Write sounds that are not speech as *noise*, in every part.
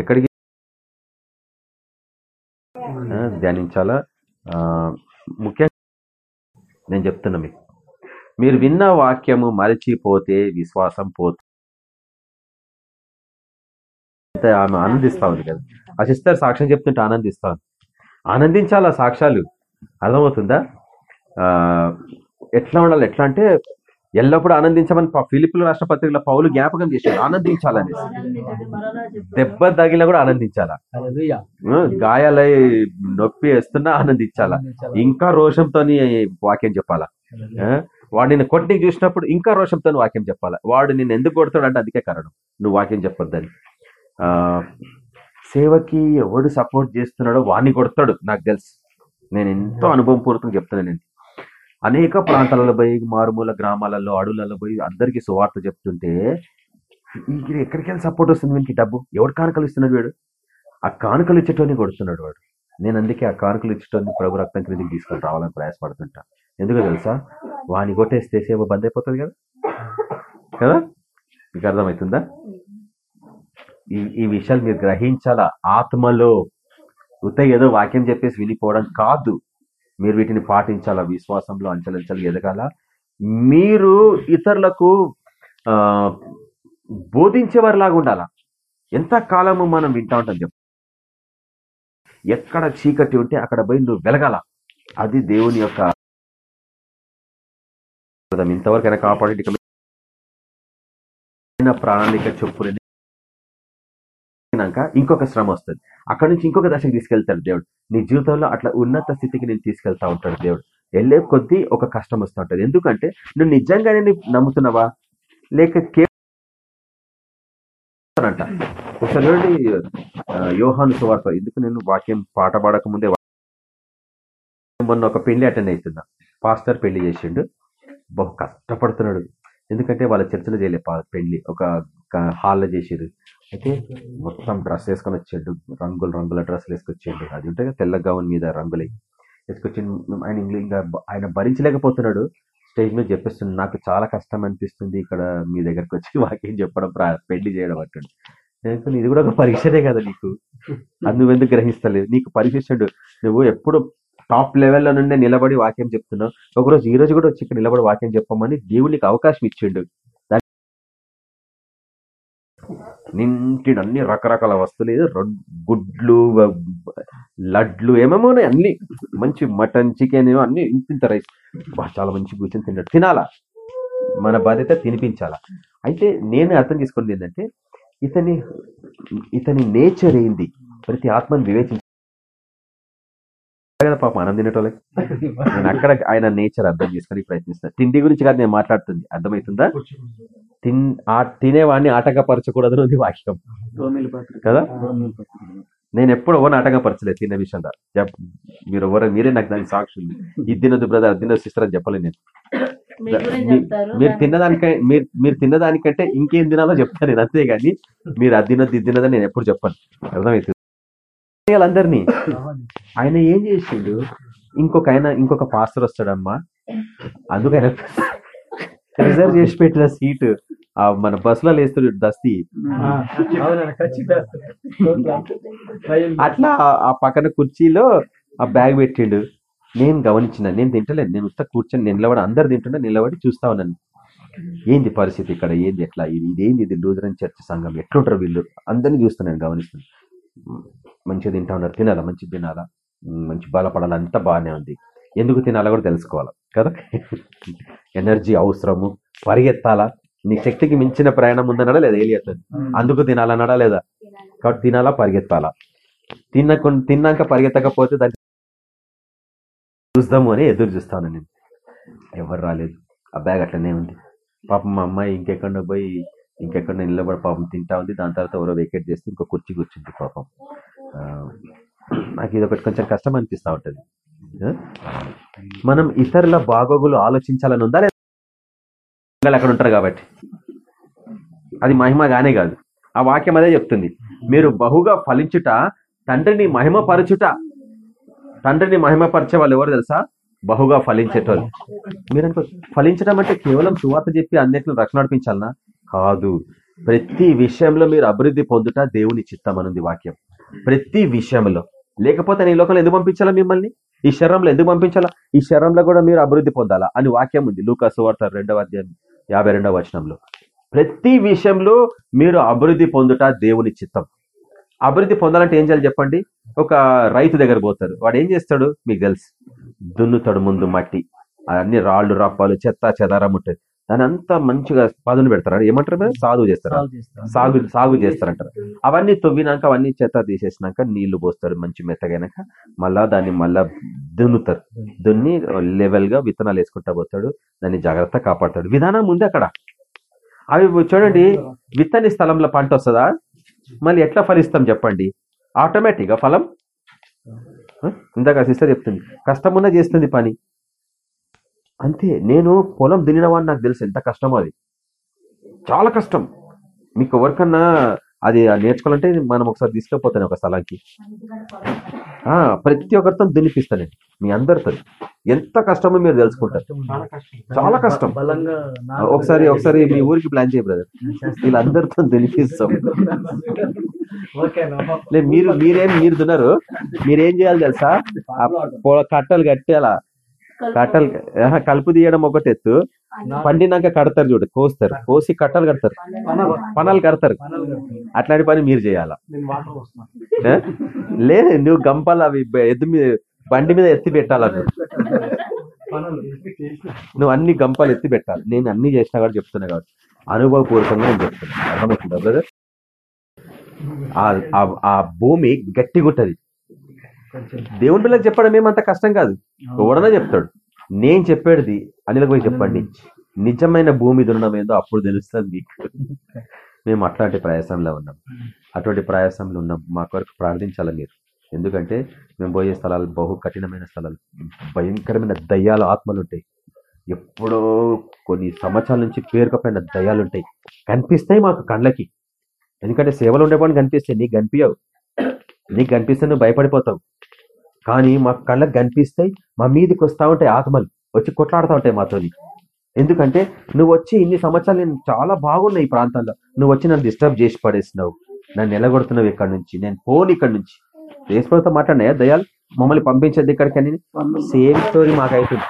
ఎక్కడికి? ధ్యానించాలా? ముఖ్యంగా నేను చెప్తున్నా మీకు. మీరు విన్న వాక్యము మరచిపోతే విశ్వాసం పోతే ఆమె ఆనందిస్తా ఉంది కదా. ఆ సిస్టర్ సాక్ష్యం చెప్తుంటే ఆనందిస్తా ఉంది. ఆనందించాలా సాక్ష్యాలు? అర్థమవుతుందా? ఎట్లా ఉండాలి? ఎట్లా అంటే ఎల్లప్పుడూ ఆనందించమని ఫిలిపిలు రాష్ట్ర పత్రికలో పౌలు జ్ఞాపకం చేశాడు ఆనందించాలని. దెబ్బ తగిలినా కూడా ఆనందించాలా? గాయాలై నొప్పి వేస్తున్నా ఆనందించాలా? ఇంకా రోషంతో వాక్యం చెప్పాలా? వాడు నిన్ను కొట్టి చూసినప్పుడు ఇంకా రోషంతో వాక్యం చెప్పాలా? వాడు నిన్ను ఎందుకు కొడతాడు అంటే అందుకే కారణం. నువ్వు వాక్యం చెప్పొద్దని. ఆ సేవకి ఎవడు సపోర్ట్ చేస్తున్నాడో వాడిని కొడతాడు. నాకు తెలుసు. నేను ఎంతో అనుభవం పూర్వకంగా చెప్తున్నాను నేను. అనేక ప్రాంతాలలో పోయి మారుమూల గ్రామాలలో అడవులలో పోయి అందరికీ సువార్త చెప్తుంటే ఇది ఎక్కడికి వెళ్ళి సపోర్ట్ వస్తుంది వీనికి డబ్బు? ఎవడు కానుకలు ఇస్తున్నాడు వీడు? ఆ కానుకలు ఇచ్చేటోని కొడుతున్నాడు వాడు. నేను అందుకే ఆ కానుకలు ఇచ్చేటోని ప్రభు రక్తం క్రిందికి తీసుకొని రావాలని ప్రయాసపడుతుంటా. ఎందుకో తెలుసా? వాని కొట్టేస్తే సేవ బంద్ అయిపోతుంది కదా? కదా? మీకు అర్థమవుతుందా? ఈ ఈ విషయాలు మీరు గ్రహించాలా? ఆత్మలో ఉత ఏదో వాక్యం చెప్పేసి వినిపోవడం కాదు. మీరు వీటిని పాటించాలా? విశ్వాసంలో అంచెలంచెలు ఎదగాల? మీరు ఇతరులకు ఆ బోధించేవారిలాగా ఉండాలా? ఎంత కాలము మనం వింటా ఉంటాం చెప్పు. ఎక్కడ చీకటి ఉంటే అక్కడ పోయి నువ్వు వెలగాల. అది దేవుని యొక్క ఇంతవరకైనా కాపాడి ఇక ప్రణాళిక చొప్పున ఎక్కినాక ఇంకొక శ్రమ వస్తుంది. అక్కడ నుంచి ఇంకొక దశకు తీసుకెళ్తాడు దేవుడు. నీ జీవితంలో అట్లా ఉన్నత స్థితికి నేను తీసుకెళ్తా ఉంటాడు దేవుడు. వెళ్ళే కొద్దీ ఒక కష్టం వస్తూ ఉంటుంది. ఎందుకంటే నువ్వు నిజంగానే నమ్ముతున్నావా? లేక కేవలం అంట ఒకసారి చూడండి యోహాను సువార్త. ఎందుకు నేను వాక్యం పాట పాడక ముందే మొన్న ఒక పెళ్ళి అటెండ్ అవుతున్నా పాస్టర్ పెళ్ళి చేసిండు. బహు కష్టపడుతున్నాడు. ఎందుకంటే వాళ్ళ చర్చలో చేయలే పెళ్ళి. ఒక హాల్లో చేసేది అయితే మొత్తం డ్రెస్ వేసుకొని వచ్చాడు. రంగులు రంగుల డ్రెస్సులు వేసుకొచ్చాడు. అది ఉంటాయి తెల్ల గౌన్ మీద రంగులు వేసుకొచ్చి ఆయన ఇంగ్లీ- ఇంకా ఆయన భరించలేకపోతున్నాడు. స్టేజ్ మీద చెప్పేస్తుంది నాకు చాలా కష్టం అనిపిస్తుంది ఇక్కడ మీ దగ్గరకు వచ్చి వాక్యం చెప్పడం పెళ్ళి చేయడం అంటాడు. నేను ఇది కూడా ఒక పరీక్షనే కదా నీకు. అది నువ్వెందుకు గ్రహిస్తలేదు? నీకు పరీక్ష ఇచ్చాడు నువ్వు ఎప్పుడు టాప్ లెవెల్లో నుండే నిలబడి వాక్యం చెప్తున్నావు. ఒకరోజు ఈ రోజు కూడా వచ్చి ఇక్కడ నిలబడి వాక్యం చెప్పమని దేవుడికి అవకాశం ఇచ్చిండు. నింటిడు అన్ని రకరకాల వస్తువులు ఏదో రొడ్- గుడ్లు లడ్లు ఏమేమో ఉన్నాయి అన్ని. మంచి మటన్ చికెన్ అన్ని ఇంత ఇంత రైస్ చాలా మంచి కూర్చొని తిన్నాడు తినాలా? మన బాధ్యత తినిపించాలా? అయితే నేను అర్థం చేసుకున్నది ఏంటంటే ఇతని ఇతని నేచర్ ఏంది? ప్రతి ఆత్మని వివేచించ కదా పాపం ఆనందం తినేటోళ్ళకి నేను అక్కడ ఆయన నేచర్ అర్థం చేసుకొని ప్రయత్నిస్తాను తిండి గురించి కాదు నేను మాట్లాడుతుంది. అర్థమవుతుందా? తిన్ ఆ తినేవాడిని ఆటంకపరచకూడదు ఉంది వాక్యం. కదా? నేను ఎప్పుడు ఎవరిని ఆటంకపరచలేదు తినే విషయంలో మీరు ఎవరు మీరే నాకు దానికి సాక్షి ఉంది ఇది తినదు బ్రదర్ అది తినదు సిస్టర్ అని చెప్పలేదు నేను. మీరు తిన్నదానికంటే మీరు మీరు తిన్నదానికంటే ఇంకేం తినాలో చెప్తాను నేను అంతే కానీ మీరు అది తినదు ఇది తినదని నేను ఎప్పుడు చెప్పను. అర్థమవుతుంది? వాళ్ళందరినీ ఆయన ఏం చేసిండు? ఇంకొక ఆయన ఇంకొక పాస్టర్ వస్తాడమ్మా. అందుకైనా రిజర్వ్ చేసి పెట్టిన సీట్. ఆ మన బస్సులో లేస్తుడు దస్తీ. అట్లా ఆ- పక్కన కుర్చీలో ఆ బ్యాగ్ పెట్టిండు. నేను గమనించిన నేను తింటలేను. నేను ఉత్త కూర్చొని నిలబడి అందరు తింటుంటే నిలబడి చూస్తా ఉన్నాను. ఏంది పరిస్థితి ఇక్కడ? ఏంది ఎట్లా? ఇది ఇదేంది? ఇది లూజరన్ చర్చ్ సంఘం. ఎట్లుంటారు వీళ్ళు? అందరినీ చూస్తున్నాను గమనిస్తున్నాను. మంచిగా తింటా ఉన్నారు. తినాలా? మంచిగా తినాలా? మంచి బలపడాలి? అంతా బాగానే ఉంది. ఎందుకు తినాలో కూడా తెలుసుకోవాలి? కదా? ఎనర్జీ అవసరము. పరిగెత్తాలా? నీ శక్తికి మించిన ప్రయాణం ఉందన్నాడా లేదా ఏలియతో అందుకు తినాలన్నాడా లేదా? కాబట్టి తినాలా పరిగెత్తాలా? తినకు తిన్నాక పరిగెత్తకపోతే దాన్ని చూద్దాము అని ఎదురు చూస్తాను నేను. ఎవరు రాలేదు. ఆ బ్యాగ్ అట్లనే ఉంది. పాపం మా అమ్మాయి ఇంకెక్కడ పోయి ఇంకెక్కడ నిలబడి పాపం తింటా ఉంది. దాని తర్వాత ఎవరో వెకేట్ చేస్తే ఇంకో కుర్చీ కూర్చుంది పాపం. నాకు ఇది ఒకటి కొంచెం కష్టం అనిపిస్తూ ఉంటుంది. మనం ఇతరుల బాగోగులు ఆలోచించాలని ఉందా లేదా? అక్కడ ఉంటారు కాబట్టి. అది మహిమ గానే కాదు. ఆ వాక్యం అదే చెప్తుంది. మీరు బహుగా ఫలించుట తండ్రిని మహిమపరచుట తండ్రిని మహిమపరిచే వాళ్ళు ఎవరు తెలుసా? బహుగా ఫలించేటోళ్ళు. మీరు అనుకో ఫలించడం అంటే కేవలం సువార్త చెప్పి అన్నిటిని రక్షణ నడిపించాలనా? కాదు. ప్రతి విషయంలో మీరు అభివృద్ధి పొందుట దేవుని చిత్తం అనుంది వాక్యం. ప్రతి విషయంలో. లేకపోతే నేను లోకంలో ఎందుకు పంపించాలా మిమ్మల్ని? ఈ శరంలో ఎందుకు పంపించాలా? ఈ శరంలో కూడా మీరు అభివృద్ధి పొందాలా? అని వాక్యం ఉంది. లూకా సువార్త రెండవ అధ్యాయం యాభై రెండవ వచనంలో. ప్రతి విషయంలో మీరు అభివృద్ధి పొందుట దేవుని చిత్తం. అభివృద్ధి పొందాలంటే ఏం చేయాలి చెప్పండి? ఒక రైతు దగ్గర పోతారు. వాడు ఏం చేస్తాడు? మీకు తెలుసు. దున్నుతాడు ముందు మట్టి. అన్ని రాళ్ళు రప్పాలు చెత్త చెదారం ఉంటుంది దాని అంతా మంచిగా పదును పెడతారు? ఏమంటారు? సాగు చేస్తారు. సాగు సాగు చేస్తారంటారు. అవన్నీ తవ్వినాక అవన్నీ చెత్త తీసేసినాక నీళ్ళు పోస్తారు మంచి మెత్తగైనాక. మళ్ళా దాన్ని మళ్ళా దున్నుతారు. దున్ని లెవెల్గా విత్తనాలు వేసుకుంటా పోతాడు. దాన్ని జాగ్రత్త కాపాడతాడు. విధానం ఉంది అక్కడ. అవి చూడండి. విత్తని స్థలంలో పంట వస్తుందా? మళ్ళీ ఎట్లా ఫలిస్తాం చెప్పండి. ఆటోమేటిక్గా ఫలం? ఇందాక సిస్టర్ చెప్తుంది. కష్టమున్నా చేస్తుంది పని. అంతే నేను పొలం దున్నిన వాడిని నాకు తెలుసు ఎంత కష్టమో అది. చాలా కష్టం. మీకు ఎవరికన్నా అది నేర్చుకోవాలంటే మనం ఒకసారి తీసుకుపోతాను ఒక స్థలానికి. ఆ, ప్రతి ఒక్కరితో దున్నిపిస్తాను నేను మీ అందరితో. ఎంత కష్టమో మీరు తెలుసుకుంటారు. చాలా కష్టం. కష్టం. ఒకసారి ఒకసారి మీ ఊరికి ప్లాన్ చేయ బ్రదర్. వీళ్ళందరితో దున్నిపిస్తాం. ఓకేనా లే మీరు మీరేం మీరు దున్నారు. మీరేం చేయాలి తెలుసా? కట్టలు కట్టేలా. కట్టలు కలుపు తీయడం ఒకటి ఎత్తు పండినాక కడతారు చూడు కోస్తారు. కోసి కట్టలు కడతారు. పనాలు కడతారు. అట్లాంటి పని మీరు చేయాలా? లేదు నువ్వు గంపలు అవి ఎద్దు మీద బండి మీద ఎత్తి పెట్టాలా నువ్వు? పనులు నువ్వు అన్ని గంపలు ఎత్తి పెట్టాలి. నేను అన్ని చేసినా కాబట్టి చెప్తున్నా కాబట్టి. అనుభవపూర్వకంగా నేను చెప్తున్నా. అర్థమవుతుందా బ్రదర్ ఆ- భూమి గట్టిగా ఉంటది కొంచెం దేవుని పిల్లలకు చెప్పడం ఏమంత కష్టం కాదు. ఎవడన్నా చెప్తాడు. నేను చెప్పేది అనిలకు పోయి చెప్పండి. నిజమైన భూమి దున్నడం ఏందో అప్పుడు తెలుస్తుంది మీకు. మేము అట్లాంటి ప్రయాసంలో ఉన్నాం. అటువంటి ప్రయాసంలో ఉన్నాం. మా కొరకు ప్రార్థించాలి మీరు? ఎందుకంటే మేము పోయే స్థలాలు బహు కఠినమైన స్థలాలు. భయంకరమైన దయ్యాలు ఆత్మలు ఉంటాయి ఎప్పుడో కొన్ని సంవత్సరాల నుంచి పేరుకపోయిన దయ్యాలు ఉంటాయి కనిపిస్తాయి మాకు కళ్ళకి. ఎందుకంటే సేవలు ఉండేవాడిని కనిపిస్తాయి నీకు కనిపించవు నీకు కనిపిస్తే నువ్వు భయపడిపోతావు. కానీ మా కళ్ళకి కనిపిస్తాయి మా మీదకి వస్తూ ఉంటాయి ఆత్మలు వచ్చి కొట్లాడుతూ ఉంటాయి మాతోని. ఎందుకంటే నువ్వు వచ్చి ఇన్ని సంవత్సరాలు నేను చాలా బాగున్నాయి ఈ ప్రాంతాల్లో నువ్వు వచ్చి నన్ను డిస్టర్బ్ చేసి పడేసినావు. నన్ను నిలగొడుతున్నావు ఇక్కడ నుంచి. నేను పోను ఇక్కడ నుంచి. దేశంతో మాట్లాడినా దయాలు మమ్మల్ని పంపించేది ఇక్కడికని సేమ్ స్టోరీ మాకైతుంది.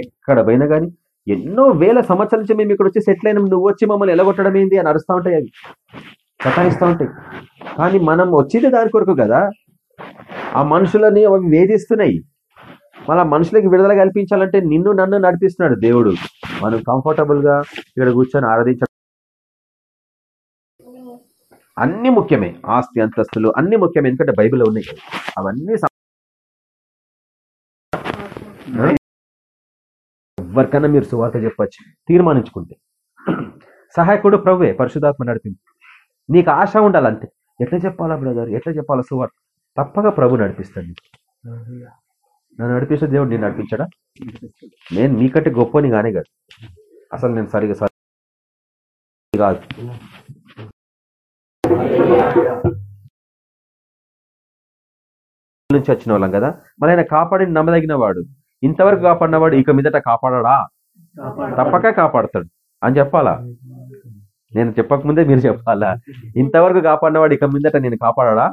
ఎక్కడ పోయినా కానీ ఎన్నో వేల సంవత్సరాల నుంచి మేము ఇక్కడ వచ్చి సెటిల్ అయినాం. నువ్వు వచ్చి మమ్మల్ని ఎలగొట్టడం ఏంది అని అరుస్తూ ఉంటాయి అవి. సతాయిస్తూ ఉంటాయి. కానీ మనం వచ్చేది దాని కొరకు కదా. ఆ మనుషులని అవి వేధిస్తున్నాయి. మళ్ళీ మనుషులకి విడుదల కల్పించాలంటే నిన్ను నన్ను నడిపిస్తున్నాడు దేవుడు. మనం కంఫర్టబుల్గా ఇక్కడ కూర్చొని ఆరాధించ అన్ని ముఖ్యమే. ఆస్తి అంతస్తులు అన్ని ముఖ్యమే. ఎందుకంటే బైబిల్లో ఉన్నాయి. అవన్నీ ఎవరికన్నా ఎవరికైనా మీరు సువార్త చెప్పచ్చు. తీర్మానించుకుంటే. సహాయకుడు ప్రవ్వే పరిశుధాత్మ నడిపింది నీకు ఆశ ఉండాలి అంతే ఎట్లా చెప్పాలా బ్రదర్? ఎట్లా చెప్పాలా సువార్త? తప్పగా ప్రభు నడిపిస్తుంది నన్ను నడిపిస్తే దేవుడు నేను నడిపించడా? నేను మీకంటే గొప్పని కానే కాదు. అసలు నేను సరిగా సరి కాదు నుంచి వచ్చిన వాళ్ళం కదా? మరి ఆయన కాపాడి నమ్మదగిన వాడు. ఇంతవరకు కాపాడినవాడు ఇక మీదట కాపాడడా? తప్పక కాపాడతాడు. అని చెప్పాలా? నేను చెప్పకముందే మీరు చెప్పాలా? ఇంతవరకు కాపాడినవాడు ఇక మీదట నేను కాపాడడా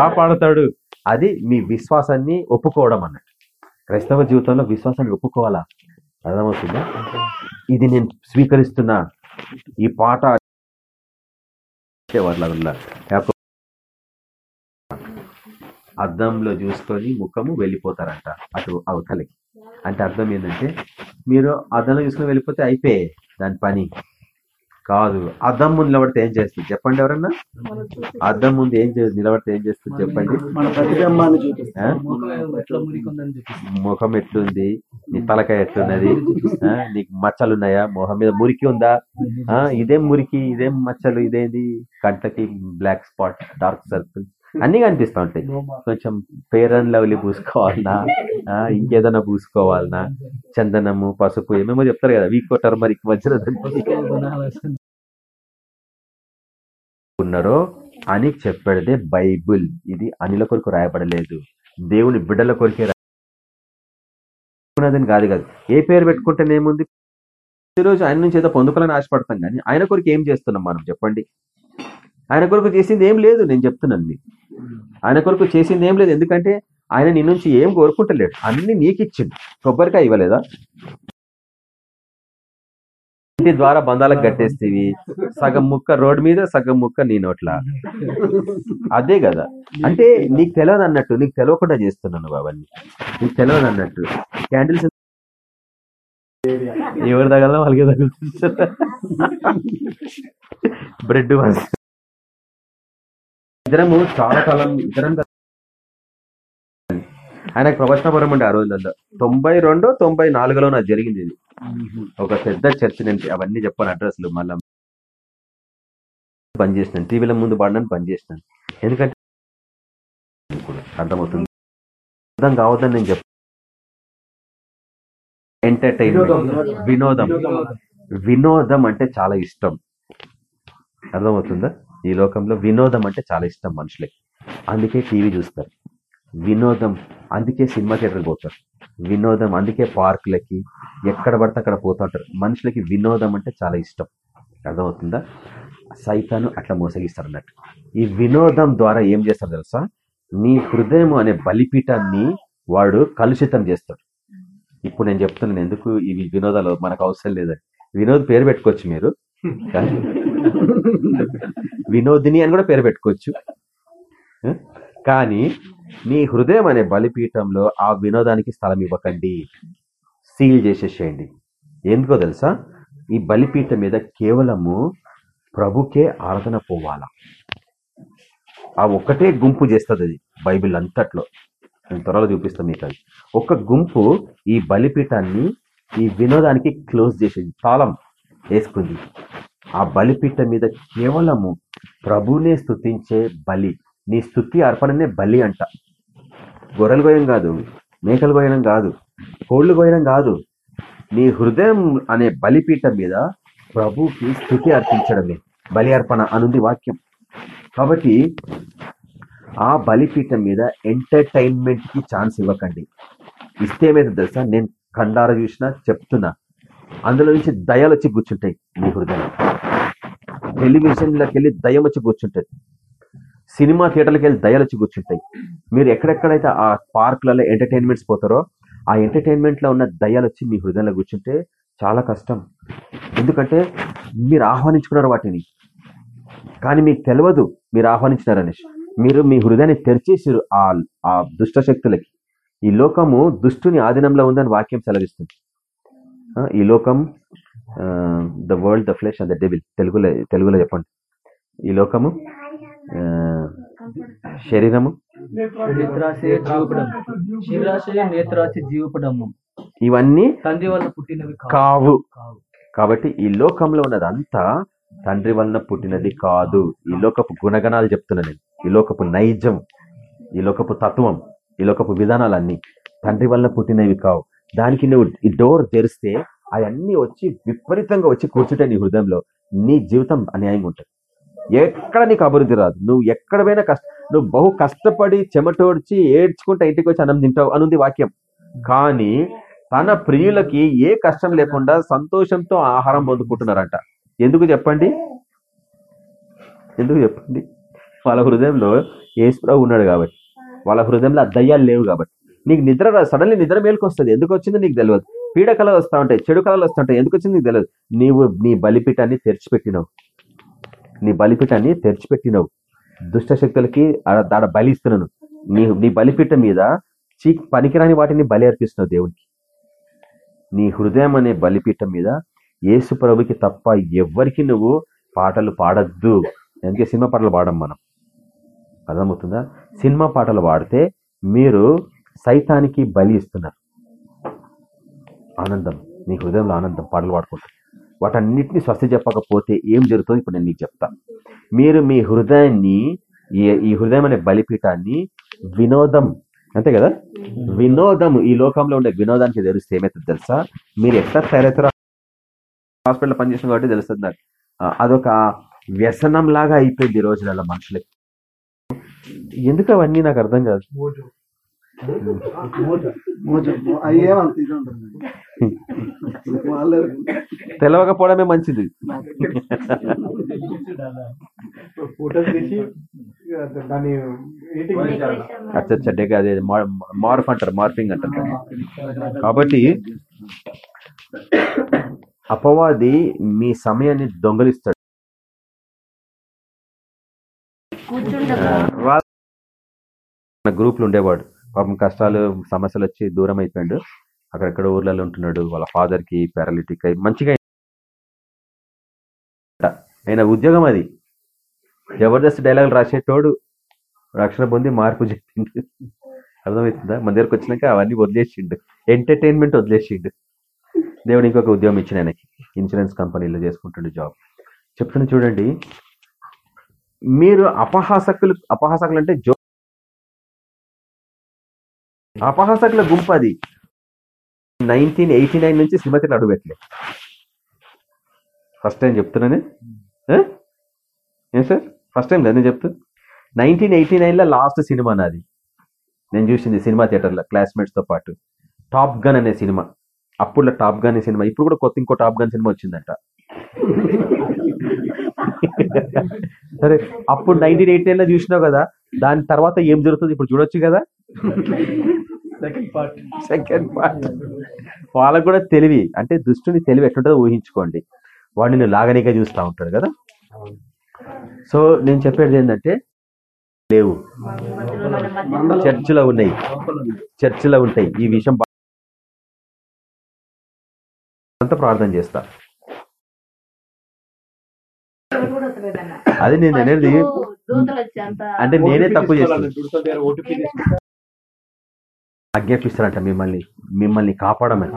కాపాడతాడు. అది మీ విశ్వాసాన్ని ఒప్పుకోవడం అన్నట్టు. క్రైస్తవ జీవితంలో విశ్వాసాన్ని ఒప్పుకోవాలా? అర్థమవుతుందా? ఇది నేను స్వీకరిస్తున్నా ఈ పాట వాళ్ళ అద్దంలో చూసుకొని ముఖము వెళ్ళిపోతారంట అటు అవతలకి. అంటే అర్థం ఏంటంటే మీరు అద్దంలో చూసుకొని వెళ్ళిపోతే అయిపోయే దాని పని. కాదు. అద్దం ముందు నిలబడితే ఏం చేస్తుంది? చెప్పండి ఎవరన్నా? అద్దం ముందు ఏం చేస్తుంది నిలబడితే ఏం చేస్తుంది చెప్పండి? ముఖం ఎట్లుంది? నీ తలకాయ ఎట్లున్నది? ఆ, నీకు మచ్చలు ఉన్నాయా మొహం మీద మురికి ఉందా? ఇదేం మురికి? ఇదేం మచ్చలు? ఇదేంది? కంటకి బ్లాక్ స్పాట్ డార్క్ సర్కిల్. *laughs* అన్ని కనిపిస్తా ఉంటాయి. కొంచెం ఫేర్ అండ్ లవ్లీ పూసుకోవాలనా? ఇంకేదైనా పూసుకోవాలనా? చందనము పసుపు ఏమేమో చెప్తారు కదా వీకో టర్మరిక్ మధ్యలో ఉన్నారో అని చెప్పేదే బైబుల్. ఇది అనిల కొరకు రాయబడలేదు. దేవుని బిడ్డల కొరికే రాయబడినదని కాదు కాదు. ఏ పేరు పెట్టుకుంటేనేముంది? ప్రతిరోజు ఆయన నుంచి ఏదో పొందుకోవాలని ఆశపడతాం కానీ ఆయన కొరకు ఏం చేస్తున్నాం మనం? చెప్పండి. ఆయన కొరకు చేసింది ఏం లేదు నేను చెప్తున్నాను మీకు ఆయన కొరకు చేసింది ఏం లేదు ఎందుకంటే ఆయన నీ నుంచి ఏం కోరుకుంటలేడు. అన్ని నీకు ఇచ్చిండు కొబ్బరికాయ ఇవ్వలేదా? ఇంటి ద్వారా బంధాలకు కట్టేస్తేవి సగం ముక్క రోడ్ మీద సగం ముక్క నీ నోట్ల. అదే కదా. అంటే నీకు తెలియదు అన్నట్టు నీకు తెలియకుండా చేస్తున్నాను అవన్నీ నీకు తెలియదు అన్నట్టు. క్యాండిల్స్ ఎవరు తగలం వాళ్ళకే తగులుతుంది. బ్రెడ్ ఇద్దరము చాలా కాలం ఇద్దరం ఆయనకు ప్రవచనపురం ఉండే ఆ రోజులలో. తొంభై రెండు తొంభై నాలుగులో నాకు జరిగింది ఇది. ఒక పెద్ద చర్చ్ నేను అవన్నీ చెప్పాను అడ్రస్లు మళ్ళా. బంద్ చేసినాను టీవీల ముందు పడడానికి బంద్ చేసినాను. ఎందుకంటే అర్థమవుతుంది. అర్థం కావద్దని నేను చెప్పాను ఎంటర్టైన్మెంట్ వినోదం. వినోదం అంటే చాలా ఇష్టం. అర్థమవుతుందా? ఈ లోకంలో వినోదం అంటే చాలా ఇష్టం మనుషులకి. అందుకే టీవీ చూస్తారు. వినోదం అందుకే సినిమా థియేటర్కి పోతారు. వినోదం అందుకే పార్కులకి ఎక్కడ పడితే అక్కడ పోతుంటారు మనుషులకి వినోదం అంటే చాలా ఇష్టం. అర్థమవుతుందా? సైతాను అట్లా మోసగిస్తారు అన్నట్టు ఈ వినోదం ద్వారా ఏం చేస్తారు తెలుసా? నీ హృదయం అనే బలిపీఠాన్ని వాడు కలుషితం చేస్తాడు. ఇప్పుడు నేను చెప్తున్నాను ఎందుకు ఇవి వినోదాలు మనకు అవసరం లేదని. వినోద్ పేరు పెట్టుకోవచ్చు మీరు. కానీ *laughs* వినోదిని అని కూడా పేరు పెట్టుకోవచ్చు. కానీ మీ హృదయం అనే బలిపీఠంలో ఆ వినోదానికి స్థలం ఇవ్వకండి. సీల్ చేసేసేయండి. ఎందుకో తెలుసా? ఈ బలిపీఠం మీద కేవలము ప్రభుకే ఆరాధన పోవాలా? ఆ ఒక్కటే గుంపు చేస్తుంది అది బైబిల్ అంతట్లో. నేను త్వరలో చూపిస్తాను మీకు అది. ఒక గుంపు ఈ బలిపీఠాన్ని ఈ వినోదానికి క్లోజ్ చేసేది. తాళం వేసుకుంది. ఆ బలిపీఠం మీద కేవలము ప్రభునే స్థుతించే బలి నీ స్థుతి అర్పణనే బలి అంట. గొర్రెలు గోయడం కాదు మేకలు గోయడం కాదు కోళ్ళు గోయడం కాదు. నీ హృదయం అనే బలిపీఠం మీద ప్రభుకి స్థుతి అర్పించడమే బలి అర్పణ అనుంది వాక్యం. కాబట్టి ఆ బలిపీఠం మీద ఎంటర్టైన్మెంట్కి ఛాన్స్ ఇవ్వకండి. ఇస్తే ఏమైతే తెలుసా? నేను కండార చూసినా చెప్తున్నా. అందులో నుంచి దయాలు వచ్చి కూర్చుంటాయి మీ హృదయం టెలివిజన్లోకి వెళ్ళి దయం వచ్చి కూర్చుంటాయి. సినిమా థియేటర్లకు వెళ్ళి దయాలు వచ్చి కూర్చుంటాయి. మీరు ఎక్కడెక్కడైతే ఆ పార్కులలో ఎంటర్టైన్మెంట్స్ పోతారో ఆ ఎంటర్టైన్మెంట్లో ఉన్న దయాలు వచ్చి మీ హృదయంలో కూర్చుంటే చాలా కష్టం. ఎందుకంటే మీరు ఆహ్వానించుకున్నారు వాటిని. కానీ మీకు తెలియదు మీరు ఆహ్వానించినారని మీరు మీ హృదయాన్ని తెరిచేసారు ఆ దుష్టశక్తులకి దుష్ట శక్తులకి. ఈ లోకము దుష్టుని ఆధీనంలో ఉందని వాక్యం సెలవిస్తుంది. ఈ లోకం the world the flesh and the devil తెలుగులో తెలుగులో చెప్పండి. ఈ లోకము శరీరము ఇవన్నీ తండ్రి వల్ల పుట్టినవి కావు. కాబట్టి ఈ లోకంలో ఉన్నదంతా తండ్రి వలన పుట్టినది కాదు. ఈ లోకపు గుణగణాలు చెప్తున్నా నేను. ఈ లోకపు నైజం ఈ లోకపు తత్వం ఈ లోకపు విధానాలన్నీ తండ్రి వలన పుట్టినవి కావు. దానికి నువ్వు ఈ డోర్ తెరిస్తే అవన్నీ వచ్చి విపరీతంగా వచ్చి కూర్చుంటే నీ హృదయంలో. నీ జీవితం అన్యాయంగా ఉంటుంది. ఎక్కడ నీకు అభివృద్ధి రాదు. నువ్వు ఎక్కడ పోయినా కష్ట నువ్వు బహు కష్టపడి చెమటోడ్చి ఏడ్చుకుంటా ఇంటికి వచ్చి అన్నం తింటావు అనుంది వాక్యం. కానీ తన ప్రియులకి ఏ కష్టం లేకుండా సంతోషంతో ఆహారం పొందుకుంటున్నారంట. ఎందుకు చెప్పండి? ఎందుకు చెప్పండి? వాళ్ళ హృదయంలో ఏసుప్రభు ఉన్నాడు కాబట్టి. వాళ్ళ హృదయంలో దయ్యాలు లేవు కాబట్టి. నీకు నిద్ర సడన్లీ నిద్ర మేలుకు వస్తుంది ఎందుకు వచ్చిందో నీకు తెలియదు పీడ కళలు వస్తూ ఉంటాయి చెడు కళలు వస్తుంటాయి ఎందుకు వచ్చింది నీకు తెలియదు నీవు నీ బలిపీఠాన్ని తెరిచిపెట్టినావు. నీ బలిపీఠాన్ని తెరిచిపెట్టినావు. దుష్ట శక్తులకి ఆడ- బలి ఇస్తున్నాను నీ నీ బలిపీఠం మీద చీ పనికిరాని వాటిని బలి అర్పిస్తున్నావు దేవునికి. నీ హృదయం అనే బలిపీఠం మీద యేసు ప్రభుకి తప్ప ఎవ్వరికి నువ్వు పాటలు పాడద్దు. అందుకే సినిమా పాటలు పాడం మనం. అర్థమవుతుందా? సినిమా పాటలు పాడితే మీరు సైతానికి బలి ఇస్తున్నారు. ఆనందం. నీ హృదయంలో ఆనందం పాటలు పాడుకుంటారు వాటన్నిటిని స్వస్తి చెప్పకపోతే ఏం జరుగుతుందో ఇప్పుడు నేను మీకు చెప్తా. మీరు మీ హృదయాన్ని ఈ- ఈ హృదయం అనే బలిపీఠాన్ని వినోదం అంతే కదా? వినోదం. ఈ లోకంలో ఉండే వినోదానికి తెలిస్తే ఏమైతుంది తెలుసా? మీరు ఎట్లా తయారవుతారో హాస్పిటల్ పనిచేసిన కాబట్టి తెలుస్తుంది నాకు. అదొక వ్యసనం లాగా అయిపోయింది ఈ రోజులలో మనుషులకి. ఎందుకు అవన్నీ నాకు అర్థం కాదు అయ్యేమంత ఇది ఉంటుంది వాళ్ళు తెలవకపోవడమే మంచిది. ఫోటోస్ తీసి దాన్ని ఎడిటింగ్ అచ్చచ్చ అదే మార్ఫ్ అంటారు మార్ఫింగ్ అంటారు. కాబట్టి అపవాది మీ సమయాన్ని దొంగలిస్తాడు. గ్రూప్లు ఉండేవాడు. పాపం కష్టాలు సమస్యలు వచ్చి దూరం అయిపోయాడు. అక్కడెక్కడ ఊర్లలో ఉంటున్నాడు. వాళ్ళ ఫాదర్కి పారాలిటిక్ అయి మంచిగా ఆయన ఉద్యోగం అది. జబర్దస్త్ డైలాగ్ రాసేటోడు రక్షణ పొంది మార్పు చెప్పిండు. అర్థమవుతుందా? మన దగ్గరకు వచ్చినాక అవన్నీ వదిలేసిండు. ఎంటర్టైన్మెంట్ వదిలేసిండు. దేవుడు ఇంకొక ఉద్యోగం ఇచ్చిన ఆయనకి. ఇన్సూరెన్స్ కంపెనీలో చేసుకుంటుండే జాబ్. చెప్తున్నా చూడండి మీరు అపహాసకులు అపహాసకులు అంటే జో అపహాసకుల గుంపు అది. నైన్టీన్ ఎయిటీ నైన్ నుంచి శ్రీమతిలో అడుగుపెట్టలే ఫస్ట్ టైం చెప్తున్నానే? ఏం? సార్? ఫస్ట్ టైం నేను చెప్తా? నైన్టీన్ ఎయిటీ నైన్లో లాస్ట్ సినిమా నాది. నేను చూసింది సినిమా థియేటర్లో క్లాస్మేట్స్తో పాటు. టాప్ గన్ అనే సినిమా. అప్పుడులో టాప్ గన్ అనే సినిమా. ఇప్పుడు కూడా కొత్త ఇంకో టాప్ గన్ సినిమా వచ్చిందంట. సరే అప్పుడు నైన్టీన్ ఎయిటీ నైన్లో చూసినావు కదా దాని తర్వాత ఏం జరుగుతుంది ఇప్పుడు చూడొచ్చు కదా? సెకండ్ పార్ట్ సెకండ్ పార్ట్ వాళ్ళకు కూడా తెలివి అంటే దుష్టుని తెలివి ఎట్లుంటుందో ఊహించుకోండి. వాడిని నువ్వు లాగనీగా చూస్తూ ఉంటాడు కదా? సో నేను చెప్పేది ఏంటంటే లేవు. చర్చిలో ఉన్నాయి. చర్చిలో ఉంటాయి. ఈ విషయం అంతా ప్రార్థన చేస్తా. అది నేను అనేది అంటే నేనే తప్పు చేస్తాను ఓటీపీ ఆజ్ఞాపిస్తారంట మిమ్మల్ని మిమ్మల్ని కాపాడమని.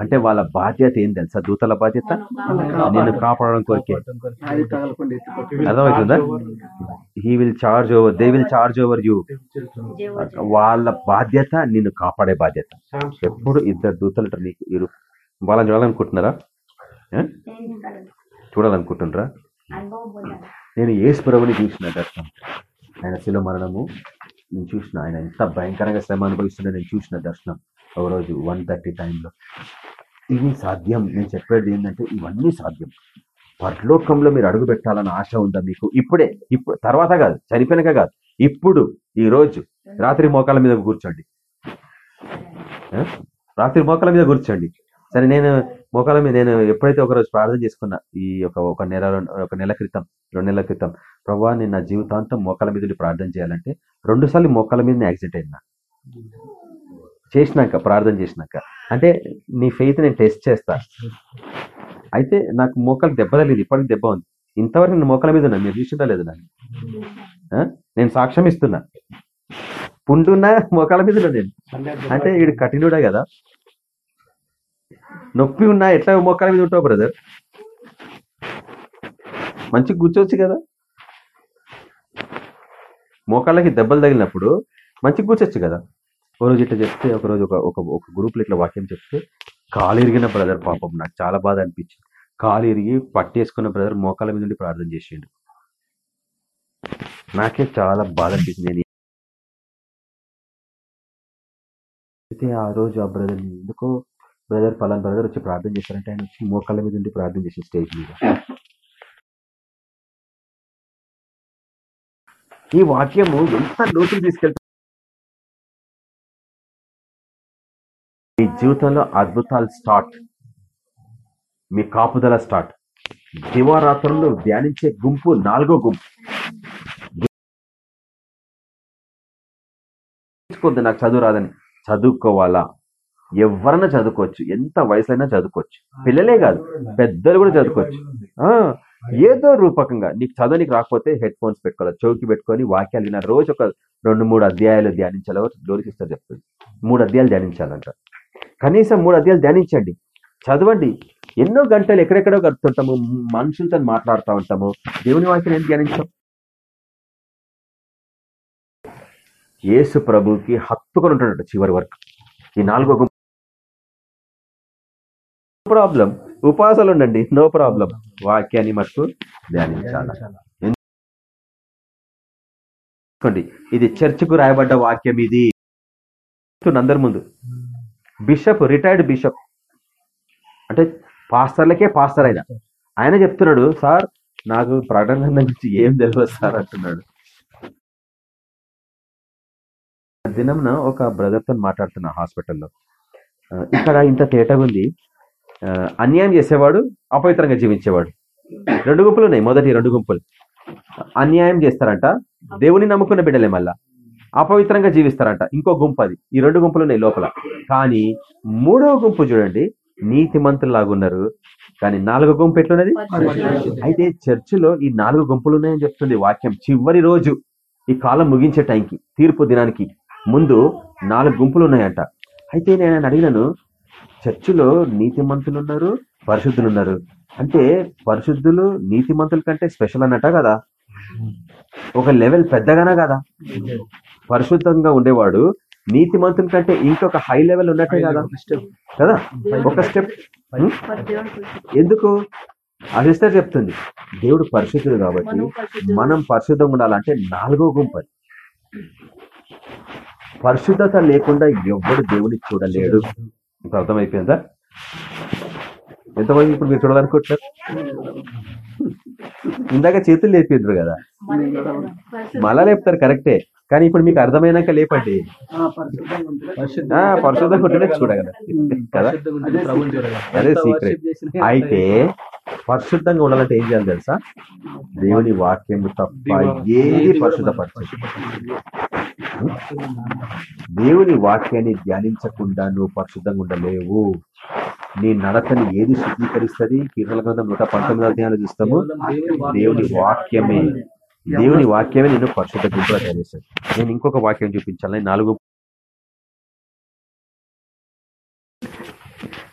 అంటే వాళ్ళ బాధ్యత ఏం తెలుసా? దూతల బాధ్యత? నేను కాపాడడం. కోరికే. అర్థమవుతుందా? He will charge over they will charge over you వాళ్ళ బాధ్యత నిన్ను కాపాడే బాధ్యత. ఎప్పుడు ఇద్దరు దూతలు నీకు ఇరు వాళ్ళని చూడాలనుకుంటున్నారా? చూడాలనుకుంటున్నారా? నేను యేసు ప్రభుని చూసిన దర్శనం. ఆయన శిలో మరణము నేను చూసిన ఆయన ఎంత భయంకరంగా శ్రమ అనుభవిస్తున్నా నేను చూసిన దర్శనం ఒక రోజు వన్ థర్టీ టైంలో ఇది సాధ్యం. నేను చెప్పేది ఏంటంటే ఇవన్నీ సాధ్యం. పరలోకంలో మీరు అడుగు పెట్టాలని ఆశ ఉందా మీకు? ఇప్పుడే. ఇప్పుడు తర్వాత కాదు చనిపోయినాక కాదు. ఇప్పుడు ఈ రోజు. రాత్రి మోకాల మీద కూర్చోండి. రాత్రి మోకాల మీద కూర్చోండి. సరే నేను మోకాల మీద నేను ఎప్పుడైతే ఒక రోజు ప్రార్థన చేసుకున్నా ఈ ఒక ఒక నెల ఒక నెల క్రితం రెండు నెలల క్రితం ప్రభా నేను నా జీవితాంతం మోకాల మీద ప్రార్థన చేయాలంటే రెండుసార్లు మోకాల మీద యాక్సిడెంట్ అయినా చేసినాక ప్రార్థన చేసినాక. అంటే నీ ఫెయిత్ నేను టెస్ట్ చేస్తా. అయితే నాకు మోకాలు దెబ్బ తగిలింది ఇప్పటికి దెబ్బ ఉంది. ఇంతవరకు నేను మోకాల మీద ఉన్నా మీరు చూసిందా లేదు నాకు నేను సాక్ష్యం ఇస్తున్నా. పుండున్నా మోకాల మీద నేను. అంటే వీడు కఠినుడే కదా. నొప్పి ఉన్నా ఎట్లా మోకాల మీద ఉంటావు బ్రదర్ మంచి కూర్చోవచ్చు కదా. మోకాళ్ళకి దెబ్బలు తగిలినప్పుడు మంచి కూర్చోచ్చు కదా. ఒక రోజు ఇట్లా చెప్తే ఒకరోజు ఒక ఒక ఒక గ్రూప్లో ఇట్లా వాక్యం చెప్తే కాలు ఇరిగిన బ్రదర్ పాపం నాకు చాలా బాధ అనిపించింది. కాలు ఇరిగి పట్టేసుకున్న బ్రదర్ మోకాళ్ళ మీద నుండి ప్రార్థన చేసిండు. నాకే చాలా బాధ అనిపించింది. నేను అయితే ఆ రోజు ఆ బ్రదర్ ఎందుకో బ్రదర్ పలాన్ బ్రదర్ వచ్చి ప్రార్థన చేశారంటే ఆయన వచ్చి మోకాళ్ళ మీద ఉండి ప్రార్థన చేసిన స్టేజ్ మీద. ఈ వాక్యము ఎంత లోతుకు తీసుకెళ్తా మీ జీవితంలో అద్భుతాలు స్టార్ట్. మీ కాపుదల స్టార్ట్. దివారాత్రులు ధ్యానించే గుంపు నాలుగో గుంపు. తీసుకోవద్దు నాకు చదువు రాదని. చదువుకోవాలా? ఎవరన్నా చదువుకోవచ్చు. ఎంత వయసులైనా చదువుకోవచ్చు. పిల్లలే కాదు పెద్దలు కూడా చదువుకోవచ్చు. ఆ ఏదో రూపకంగా. నీకు చదువు రాకపోతే హెడ్ ఫోన్స్ పెట్టుకోవాలి చౌకి పెట్టుకొని వాక్యాలు విన రోజు ఒక రెండు మూడు అధ్యాయాలు ధ్యానించాలో డోరికిస్తారు చెప్తుంది. మూడు అధ్యాయాలు ధ్యానించాలంట. కనీసం మూడు అధ్యాయాలు ధ్యానించండి. చదవండి. ఎన్నో గంటలు ఎక్కడెక్కడో గడుపుతుంటాము. మనుషులతో మాట్లాడుతూ ఉంటాము. దేవుని వాక్యం ఏం ధ్యానించాం? యేసు ప్రభుకి హత్తుకొని ఉంటాడట చివరి వరకు. ఈ నాలుగో ప్రాబ్లం ఉపవాసాలు ఉండండి నో ప్రాబ్లం. వాక్యాన్ని మటుకు ధ్యానించాలి? ఇది చర్చకు రాయబడ్డ వాక్యం ఇది. అందరి ముందు. Bishop retired bishop. అంటే పాస్టర్లకే పాస్టర్ ఆయన ఆయన చెప్తున్నాడు సార్ నాకు ప్రకటన గ్రంథం గురించి ఏం తెలియదు సార్ అంటున్నాడు. దినంన ఒక బ్రదర్తో మాట్లాడుతున్నా హాస్పిటల్లో. ఇక్కడ ఇంత తేటగా ఉంది అన్యాయం చేసేవాడు అపవిత్రంగా జీవించేవాడు. రెండు గుంపులు ఉన్నాయి మొదటి రెండు గుంపులు. అన్యాయం చేస్తారంట దేవుని నమ్ముకున్న బిడ్డలే మళ్ళా. అపవిత్రంగా జీవిస్తారంట ఇంకో గుంపు అది. ఈ రెండు గుంపులు ఉన్నాయి లోపల. కానీ మూడవ గుంపు చూడండి నీతిమంతులాగున్నారు కానీ నాలుగో గుంపు ఎట్లున్నది? అయితే చర్చిలో ఈ నాలుగు గుంపులు ఉన్నాయని చెప్తుంది వాక్యం చివరి రోజు ఈ కాలం ముగించే టైంకి తీర్పు దినానికి ముందు నాలుగు గుంపులు ఉన్నాయంట. అయితే నేను అడిగినాను చర్చిలో నీతిమంతులు ఉన్నారు పరిశుద్ధులు ఉన్నారు. అంటే పరిశుద్ధులు నీతిమంతుల కంటే స్పెషల్ అన్నట్ట కదా? ఒక లెవెల్ పెద్దగానే కదా? పరిశుద్ధంగా ఉండేవాడు నీతిమంతుల కంటే ఇంకొక హై లెవెల్ ఉన్నట్టే కదా? కదా? ఒక స్టెప్ ఎందుకు? ఆ సిస్టర్ చెప్తుంది దేవుడు పరిశుద్ధుడు కాబట్టి మనం పరిశుద్ధంగా ఉండాలంటే నాలుగో గుంపు అది. పరిశుద్ధత లేకుండా ఎవ్వడు దేవుని చూడలేడు. ఇప్పుడు అర్థమైపోయిందా? ఎంతమంది ఇప్పుడు మీరు చూడాలనుకుంటున్నారు ఇందాక చేతులు లేపిండ్రు కదా. మళ్ళా లేపుతారు కరెక్టే. కానీ ఇప్పుడు మీకు అర్థమైనాక లేపండి. ఆ, పరిశుద్ధంగా ఉంటేనే చూడగలరు. అదే చేసినా అయితే పరిశుద్ధంగా ఉండాలంటే ఏం చేయాలి తెలుసా? దేవుని వాక్యం తప్ప ఏది పరిశుద్ధపరచదు. దేవుని వాక్యాన్ని ధ్యానించకుండా నువ్వు పరిశుద్ధంగా ఉండలేవు. నీ నడతని ఏది శుద్ధీకరిస్తుంది? కీర్తన గ్రంథం నూట పంతొమ్మిది అధ్యాయాలు చూస్తాము. దేవుని వాక్యమే. దేవుని వాక్యమే నేను పరిశుద్ధ గుంపుగా నేను ఇంకొక వాక్యం చూపించాలి. నాలుగు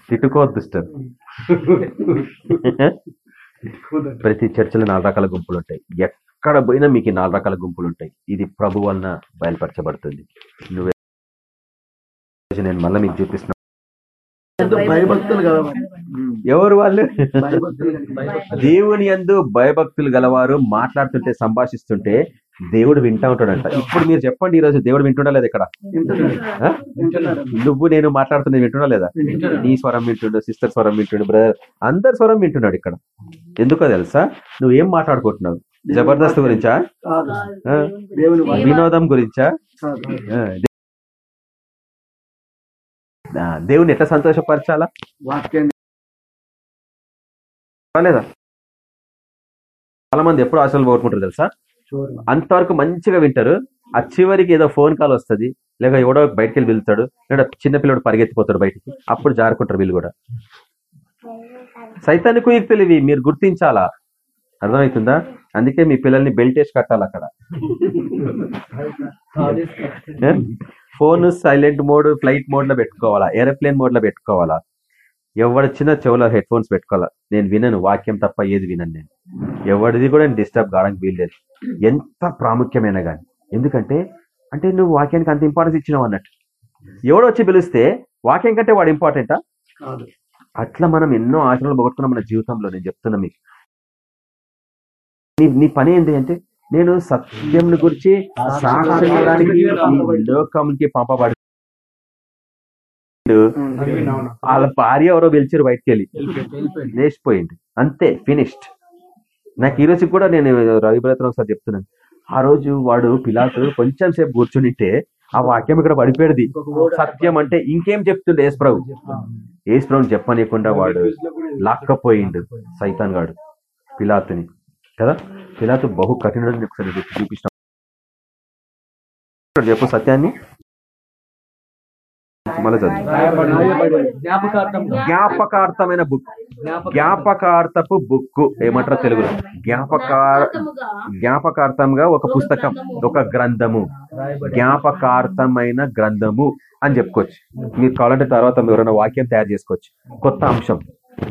తిట్టుకోవద్దు *laughs* ప్రతి చర్చలో నాలుగు రకాల గుంపులు ఉంటాయి ఎక్కడ పోయినా మీకు నాలుగు రకాల గుంపులు ఉంటాయి ఇది ప్రభు వలన బయలుపరచబడుతుంది. నువ్వు నేను మళ్ళీ మీకు చూపిస్తున్నా. ఎవరు వాళ్ళు? దేవుని యందు భయభక్తులు గలవారు మాట్లాడుతుంటే సంభాషిస్తుంటే దేవుడు వింటా ఉంటాడంట. ఇప్పుడు మీరు చెప్పండి ఈ రోజు దేవుడు వింటుండా లేదా ఇక్కడ. నువ్వు నేను మాట్లాడుతున్నది వింటున్నా లేదా? నీ స్వరం వింటుండు సిస్టర్ స్వరం వింటుండు బ్రదర్. అందరి స్వరం వింటున్నాడు ఇక్కడ. ఎందుకో తెలుసా? నువ్వు ఏం మాట్లాడుకుంటున్నావు జబర్దస్త్ గురించా? వినోదం గురించా? దేవుని ఎట్లా సంతోషపరచాలా? లేదా చాలా మంది ఎప్పుడు ఆశలు పోగొట్టుకుంటారు తెలుసా. అంతవరకు మంచిగా వింటారు. ఆ చివరికి ఏదో ఫోన్ కాల్ వస్తది. లేక ఎవడో బయటికి వెళ్ళి వెళ్తాడు లేదా చిన్న పిల్లడు పరిగెత్తిపోతాడు బయటికి. అప్పుడు జారుకుంటారు వీళ్ళు కూడా. సైతాన్ని కుయుక్తులు ఇవి మీరు గుర్తించాలా? అర్థమవుతుందా? అందుకే మీ పిల్లల్ని బెల్ట్ వేసి కట్టాలి అక్కడ? ఫోన్ సైలెంట్ మోడ్ ఫ్లైట్ మోడ్లో పెట్టుకోవాలా? ఏరోప్లేన్ మోడ్లో పెట్టుకోవాలా? ఎవడొచ్చినా చెవులో హెడ్ ఫోన్స్ పెట్టుకోవాలా? నేను వినను వాక్యం తప్ప ఏది వినను నేను. ఎవరిది కూడా డిస్టర్బ్ కావడానికి వీల్లేదు ఎంత ప్రాముఖ్యమైన కానీ ఎందుకంటే అంటే నువ్వు వాక్యానికి అంత ఇంపార్టెన్స్ ఇచ్చినావు అన్నట్టు. ఎవడో వచ్చి పిలిస్తే వాక్యం కంటే వాడు ఇంపార్టెంటా. అట్లా మనం ఎన్నో ఆచరణలు పోగొట్టుకున్నాం మన జీవితంలో నేను చెప్తున్నా మీకు. నీ నీ పని ఏంటి అంటే నేను సత్యం గురించి సాక్షి లోకంకి పంపబడి. వాళ్ళ భార్య ఎవరో పిలిచారు బయటికి వెళ్ళి. లేచిపోయింది. అంతే ఫినిష్డ్ నాకు ఈ రోజు కూడా నేను రవిబ్రతం ఒకసారి చెప్తున్నాను. ఆ రోజు వాడు పిలాతు కొంచెం సేపు కూర్చునింటే ఆ వాక్యం ఇక్కడ పడిపోయేది. సత్యం అంటే ఇంకేం చెప్తుండే యేసుప్రభు? యేసుప్రభు చెప్పనీయకుండా వాడు లాక్కపోయిండు సైతాన్ గాడు పిలాతుని. కదా? పిలాతు బహు కఠినుడని ఒకసారి చూపించిన చెప్పు సత్యాన్ని. మళ్ళీ చదువు. జ్ఞాపకార్థం. జ్ఞాపకార్థమైన బుక్ జ్ఞాపక జ్ఞాపకార్థపు బుక్ ఏమంటారు తెలుగులో. జ్ఞాపకార్ జ్ఞాపకార్థంగా ఒక పుస్తకం ఒక గ్రంథము. జ్ఞాపకార్థమైన గ్రంథము అని చెప్పుకోవచ్చు. మీరు కావాలంటే తర్వాత మీరు ఎవరైనా వాక్యం తయారు చేసుకోవచ్చు. కొత్త అంశం.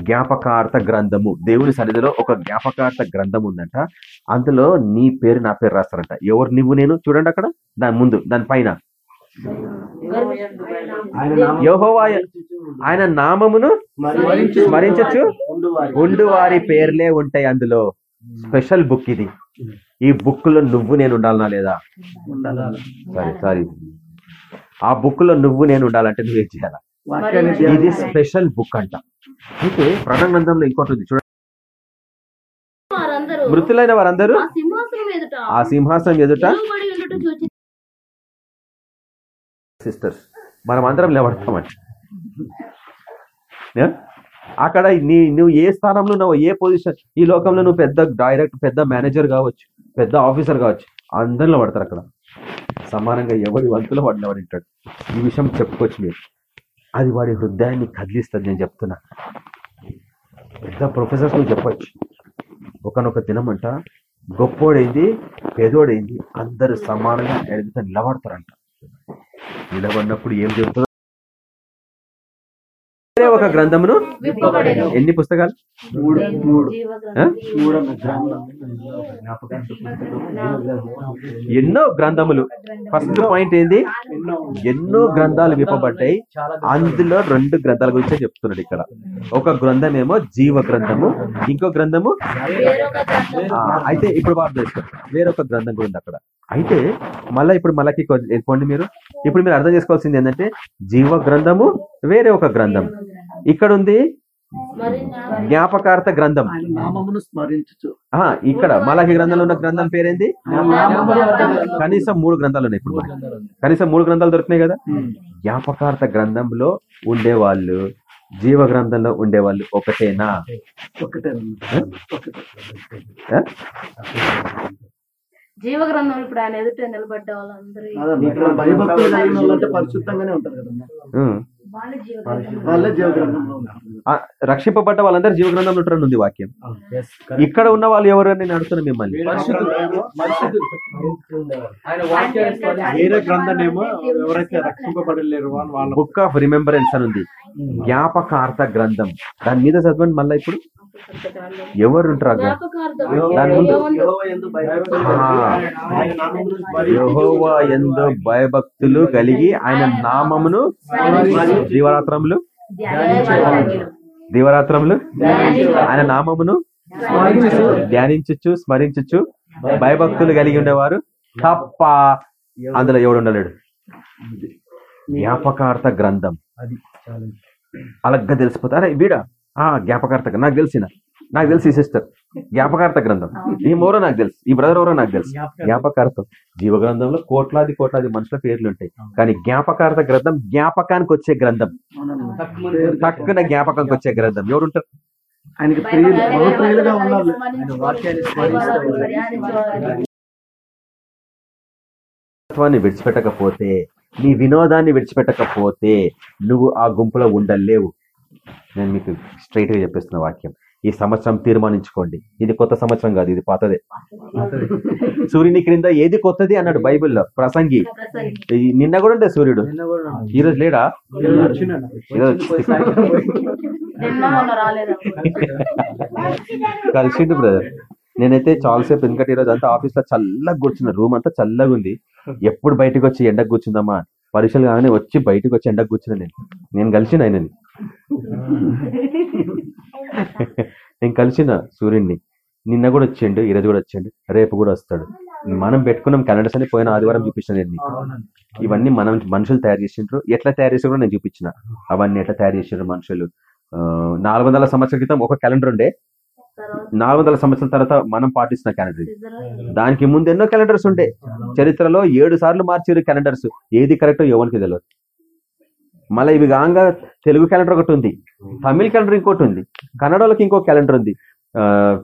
జ్ఞాపకార్థ గ్రంథము. దేవుని సన్నిధిలో ఒక జ్ఞాపకార్థ గ్రంథం ఉందంట. అందులో నీ పేరు నా పేరు రాస్తారంట. ఎవరు? నువ్వు నేను? చూడండి అక్కడ. దాని ముందు దాని పైన. ఆయన నామం యెహోవా ఆయన నామమును స్మరించు. స్మరించచ్చు. ఉండు వారి పేర్లే ఉంటాయి అందులో. స్పెషల్ బుక్ ఇది. ఈ బుక్లో నువ్వు నేను ఉండాలనా లేదా? సరే సారీ. ఆ బుక్లో నువ్వు నేను ఉండాలంటే నువ్వేం చేయాలి? ఇది. స్పెషల్ బుక్ అంట. అయితే ప్రణగ్రంథంలో ఇంకోటి ఉంది. చూడండి. వారందరూ మృతులైన వారందరూ ఆ సింహాసనం ఎదుట సిస్టర్స్ మనం అందరం నిలబడతామంట అక్కడ నీ నువ్వు ఏ స్థానంలో ఉన్నావు ఏ పొజిషన్ ఈ లోకంలో నువ్వు పెద్ద డైరెక్ట్ పెద్ద మేనేజర్ కావచ్చు పెద్ద ఆఫీసర్ కావచ్చు అందరిలో పడతారు అక్కడ. సమానంగా ఎవరి వంతులో వాడు నిలబడింటాడు. ఈ విషయం చెప్పుకోవచ్చు మీరు. అది వాడి హృదయాన్ని కదిలిస్తుంది నేను చెప్తున్నా. పెద్ద ప్రొఫెసర్స్ నువ్వు చెప్పచ్చు. ఒకనొక దినమంట గొప్పోడైంది పేదోడైంది అందరూ సమానంగా ఎదుగుతా నిలబడతారంట. నిలబడినప్పుడు ఏం జరుగుతుందో వేరే ఒక గ్రంథమును. విప్పబడెను. ఎన్ని పుస్తకాలు? ఎన్నో గ్రంథములు. ఫస్ట్ పాయింట్ ఏంది? ఎన్నో. గ్రంథాలు విప్పబడ్డాయి. అందులో రెండు గ్రంథాల గురించే చెప్తున్నాడు ఇక్కడ. ఒక గ్రంథం ఏమో జీవ గ్రంథము ఇంకో గ్రంథము? వేరొక గ్రంథం ఆ, అయితే ఇప్పుడు తెలుసుకో. వేరొక గ్రంథం కూడా ఉంది అక్కడ. అయితే మళ్ళీ ఇప్పుడు మళ్ళీ వెళ్ళిపోండి మీరు. ఇప్పుడు మీరు అర్థం చేసుకోవాల్సింది ఏంటంటే జీవ గ్రంథము వేరే ఒక గ్రంథం. ఇక్కడ ఉంది జ్ఞాపకార్థ గ్రంథం. ఇక్కడ మలాకి గ్రంథంలో ఉన్న గ్రంథం పేరేంది? కనీసం మూడు గ్రంథాలు ఉన్నాయి ఇప్పుడు. కనీసం మూడు గ్రంథాలు దొరికినాయి కదా? జ్ఞాపకార్థ గ్రంథంలో ఉండేవాళ్ళు జీవ గ్రంథంలో ఉండేవాళ్ళు ఒకటేనా? ఒకటే ఆ? ఆ? జీవ గ్రంథం ఇప్పుడు ఆయన ఎదుట నిలబడ్డ వాళ్ళందరూ పరిశుద్ధంగానే ఉంటారు కదమ్మా. రక్షింపబడ్డ వాళ్ళందరూ జీవ గ్రంథంలో ఉంటారని ఉంది వాక్యం ఇక్కడ ఉన్న వాళ్ళు ఎవరు అని నేను అడుగుతున్నా మిమ్మల్ని. బుక్ ఆఫ్ రిమెంబరెన్స్ అని ఉంది. జ్ఞాపకార్థ గ్రంథం. దాని మీద చదవండి మళ్ళీ ఇప్పుడు. ఎవరు ఉంటారు యెహోవా ఎందు భయభక్తులు కలిగి ఆయన నామమును దీవరాత్రములు దీవరాత్రములు ఆయన నామమును ధ్యానించచ్చు స్మరించచ్చు భయభక్తులు కలిగి ఉండేవారు? తప్ప అందులో ఎవడు ఉండలేడు జ్ఞాపకార్థ గ్రంథం. అలాగ తెలిసిపోతా అరే వీడా గ్రంథం. నాకు తెలిసిన నాకు తెలిసి ఈ సిస్టర్ జ్ఞాపకార్థ గ్రంథం. ఈ మోరో నాకు తెలుసు. ఈ బ్రదర్ ఎవరో నాకు తెలుసు. జ్ఞాపకార్థం. జీవ గ్రంథంలో కోట్లాది కోట్లాది మనుషుల పేర్లు ఉంటాయి. కానీ జ్ఞాపకార్థ గ్రంథం జ్ఞాపకానికి వచ్చే గ్రంథం. తక్కువ జ్ఞాపకంకి వచ్చే గ్రంథం. ఎవరుంటారు? ఆయనకి ప్రియులుగా ఉన్నారు. విడిచిపెట్టకపోతే నీ వినోదాన్ని విడిచిపెట్టకపోతే నువ్వు ఆ గుంపులో ఉండలేవు. నేను మీకు స్ట్రైట్గా చెప్పేస్తున్న వాక్యం. ఈ సంవత్సరం తీర్మానించుకోండి. ఇది కొత్త సంవత్సరం కాదు ఇది పాతదే. సూర్యుని క్రింద ఏది కొత్తది అన్నాడు బైబిల్లో? ప్రసంగి. నిన్న కూడా ఉండే సూర్యుడు. ఈ రోజు లేడా? ఈరోజు రాలేదు. కలిసిండు బ్రదర్. నేనైతే చాలాసేపు ఎందుకంటే ఈరోజు అంతా ఆఫీస్లో చల్లగా కూర్చున్నా రూమ్ అంతా చల్లగా ఉంది. ఎప్పుడు బయటకు వచ్చి ఎండకు కూర్చుందామా పరీక్షలు కాగానే వచ్చి బయటకు వచ్చి ఎండకు కూర్చున్నా నేను. నేను కలిసిన ఆయనని. నేను కలిసిన సూర్యుడిని నిన్న కూడా వచ్చిండు ఈరోజు కూడా వచ్చిండు రేపు కూడా వస్తాడు. మనం పెట్టుకున్నాం క్యాలెండర్స్ అని పోయిన ఆదివారం చూపించిన నేను ఇవన్నీ మనం మనుషులు తయారు చేసిండ్రు. ఎట్లా తయారు చేసి కూడా నేను చూపించిన. అవన్నీ ఎట్లా తయారు చేసిండ్రు మనుషులు. నాలుగు వందల సంవత్సరాల క్రితం ఒక క్యాలెండర్ ఉండే. నాలుగు వందల సంవత్సరాల తర్వాత మనం పాటిస్తున్న క్యాలెండర్. దానికి ముందు ఎన్నో క్యాలెండర్స్ ఉండే. చరిత్రలో ఏడు సార్లు మార్చారు క్యాలెండర్స్ ఏది కరెక్టో ఎవరికి తెలియదు మళ్ళీ ఇవి కాగా తెలుగు క్యాలెండర్ ఒకటి ఉంది. తమిళ క్యాలెండర్ ఇంకోటి ఉంది. కన్నడలోకి ఇంకో క్యాలెండర్ ఉంది.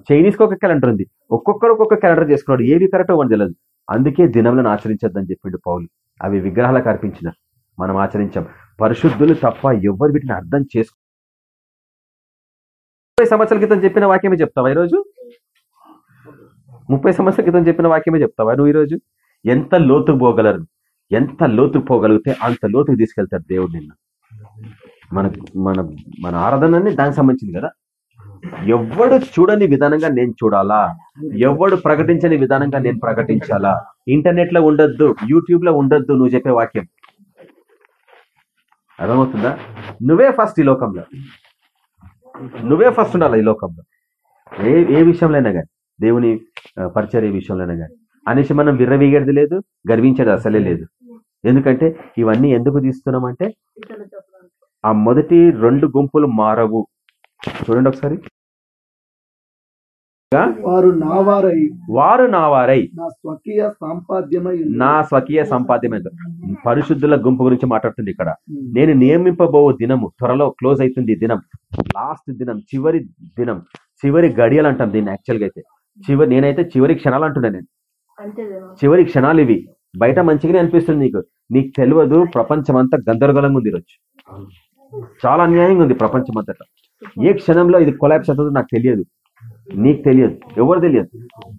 చైనీస్కి ఒక క్యాలెండర్ ఉంది. ఒక్కొక్కరు ఒక్కొక్క క్యాలెండర్ చేసుకున్నాడు. ఏవి కరెక్టో అని తెలియదు అందుకే దినములను ఆచరించొద్దని చెప్పిండు పౌలు. అవి విగ్రహాలకు అర్పించిన. మనం ఆచరించాం. పరిశుద్ధులు తప్ప ఎవరు వీటిని అర్థం చేసుకో ముప్పై సంవత్సరాల క్రితం చెప్పిన వాక్యమే చెప్తావా ఈరోజు? ముప్పై సంవత్సరాల క్రితం చెప్పిన వాక్యమే చెప్తావా నువ్వు ఈరోజు? ఎంత లోతుకు పోగలరు? ఎంత లోతుకు పోగలిగితే అంత లోతుకు తీసుకెళ్తారు దేవుడు నిన్ను. మన మన మన ఆరాధనని దానికి సంబంధించింది కదా. ఎవడు చూడని విధానంగా నేను చూడాలా? ఎవడు ప్రకటించని విధానంగా నేను ప్రకటించాలా? ఇంటర్నెట్లో ఉండొద్దు యూట్యూబ్లో ఉండొద్దు నువ్వు చెప్పే వాక్యం. అర్థమవుతుందా? నువ్వే ఫస్ట్ ఈ లోకంలో. నువ్వే ఫస్ట్ ఉండాలి ఈ లోకంలో. ఏ ఏ విషయంలోనైనా కానీ దేవుని పరిచర్య విషయంలోనే కానీ. అనేసి మనం విర్రవీగేది లేదు గర్వించేది అసలే లేదు. ఎందుకంటే ఇవన్నీ ఎందుకు తీస్తున్నామంటే ఆ మొదటి రెండు గుంపులు మారవు. చూడండి ఒకసారి. వారు నా వారై వారు నా స్వకీయ సాంపాద్యమై. నా స్వకీయ సంపాద్యమైన పరిశుద్ధుల గుంపు గురించి మాట్లాడుతుంది ఇక్కడ. నేను నియమింపబో దినము త్వరలో క్లోజ్ అవుతుంది ఈ దినం లాస్ట్ దినం చివరి దినం చివరి గడియలు అంటాం దీన్ని యాక్చువల్గా అయితే. చివరి నేనైతే చివరి క్షణాలు అంటున్నా నేను. చివరి క్షణాలు ఇవి. బయట మంచిగానే అనిపిస్తుంది నీకు. నీకు తెలియదు ప్రపంచం అంతా గందరగోళంగా ఉంది ఈరోజు. చాలా అన్యాయంగా ఉంది ప్రపంచం అంతటా ఏ క్షణంలో ఇది కొలాప్స్ అవుతుందో నాకు తెలియదు. నీకు తెలియదు ఎవరు తెలియదు.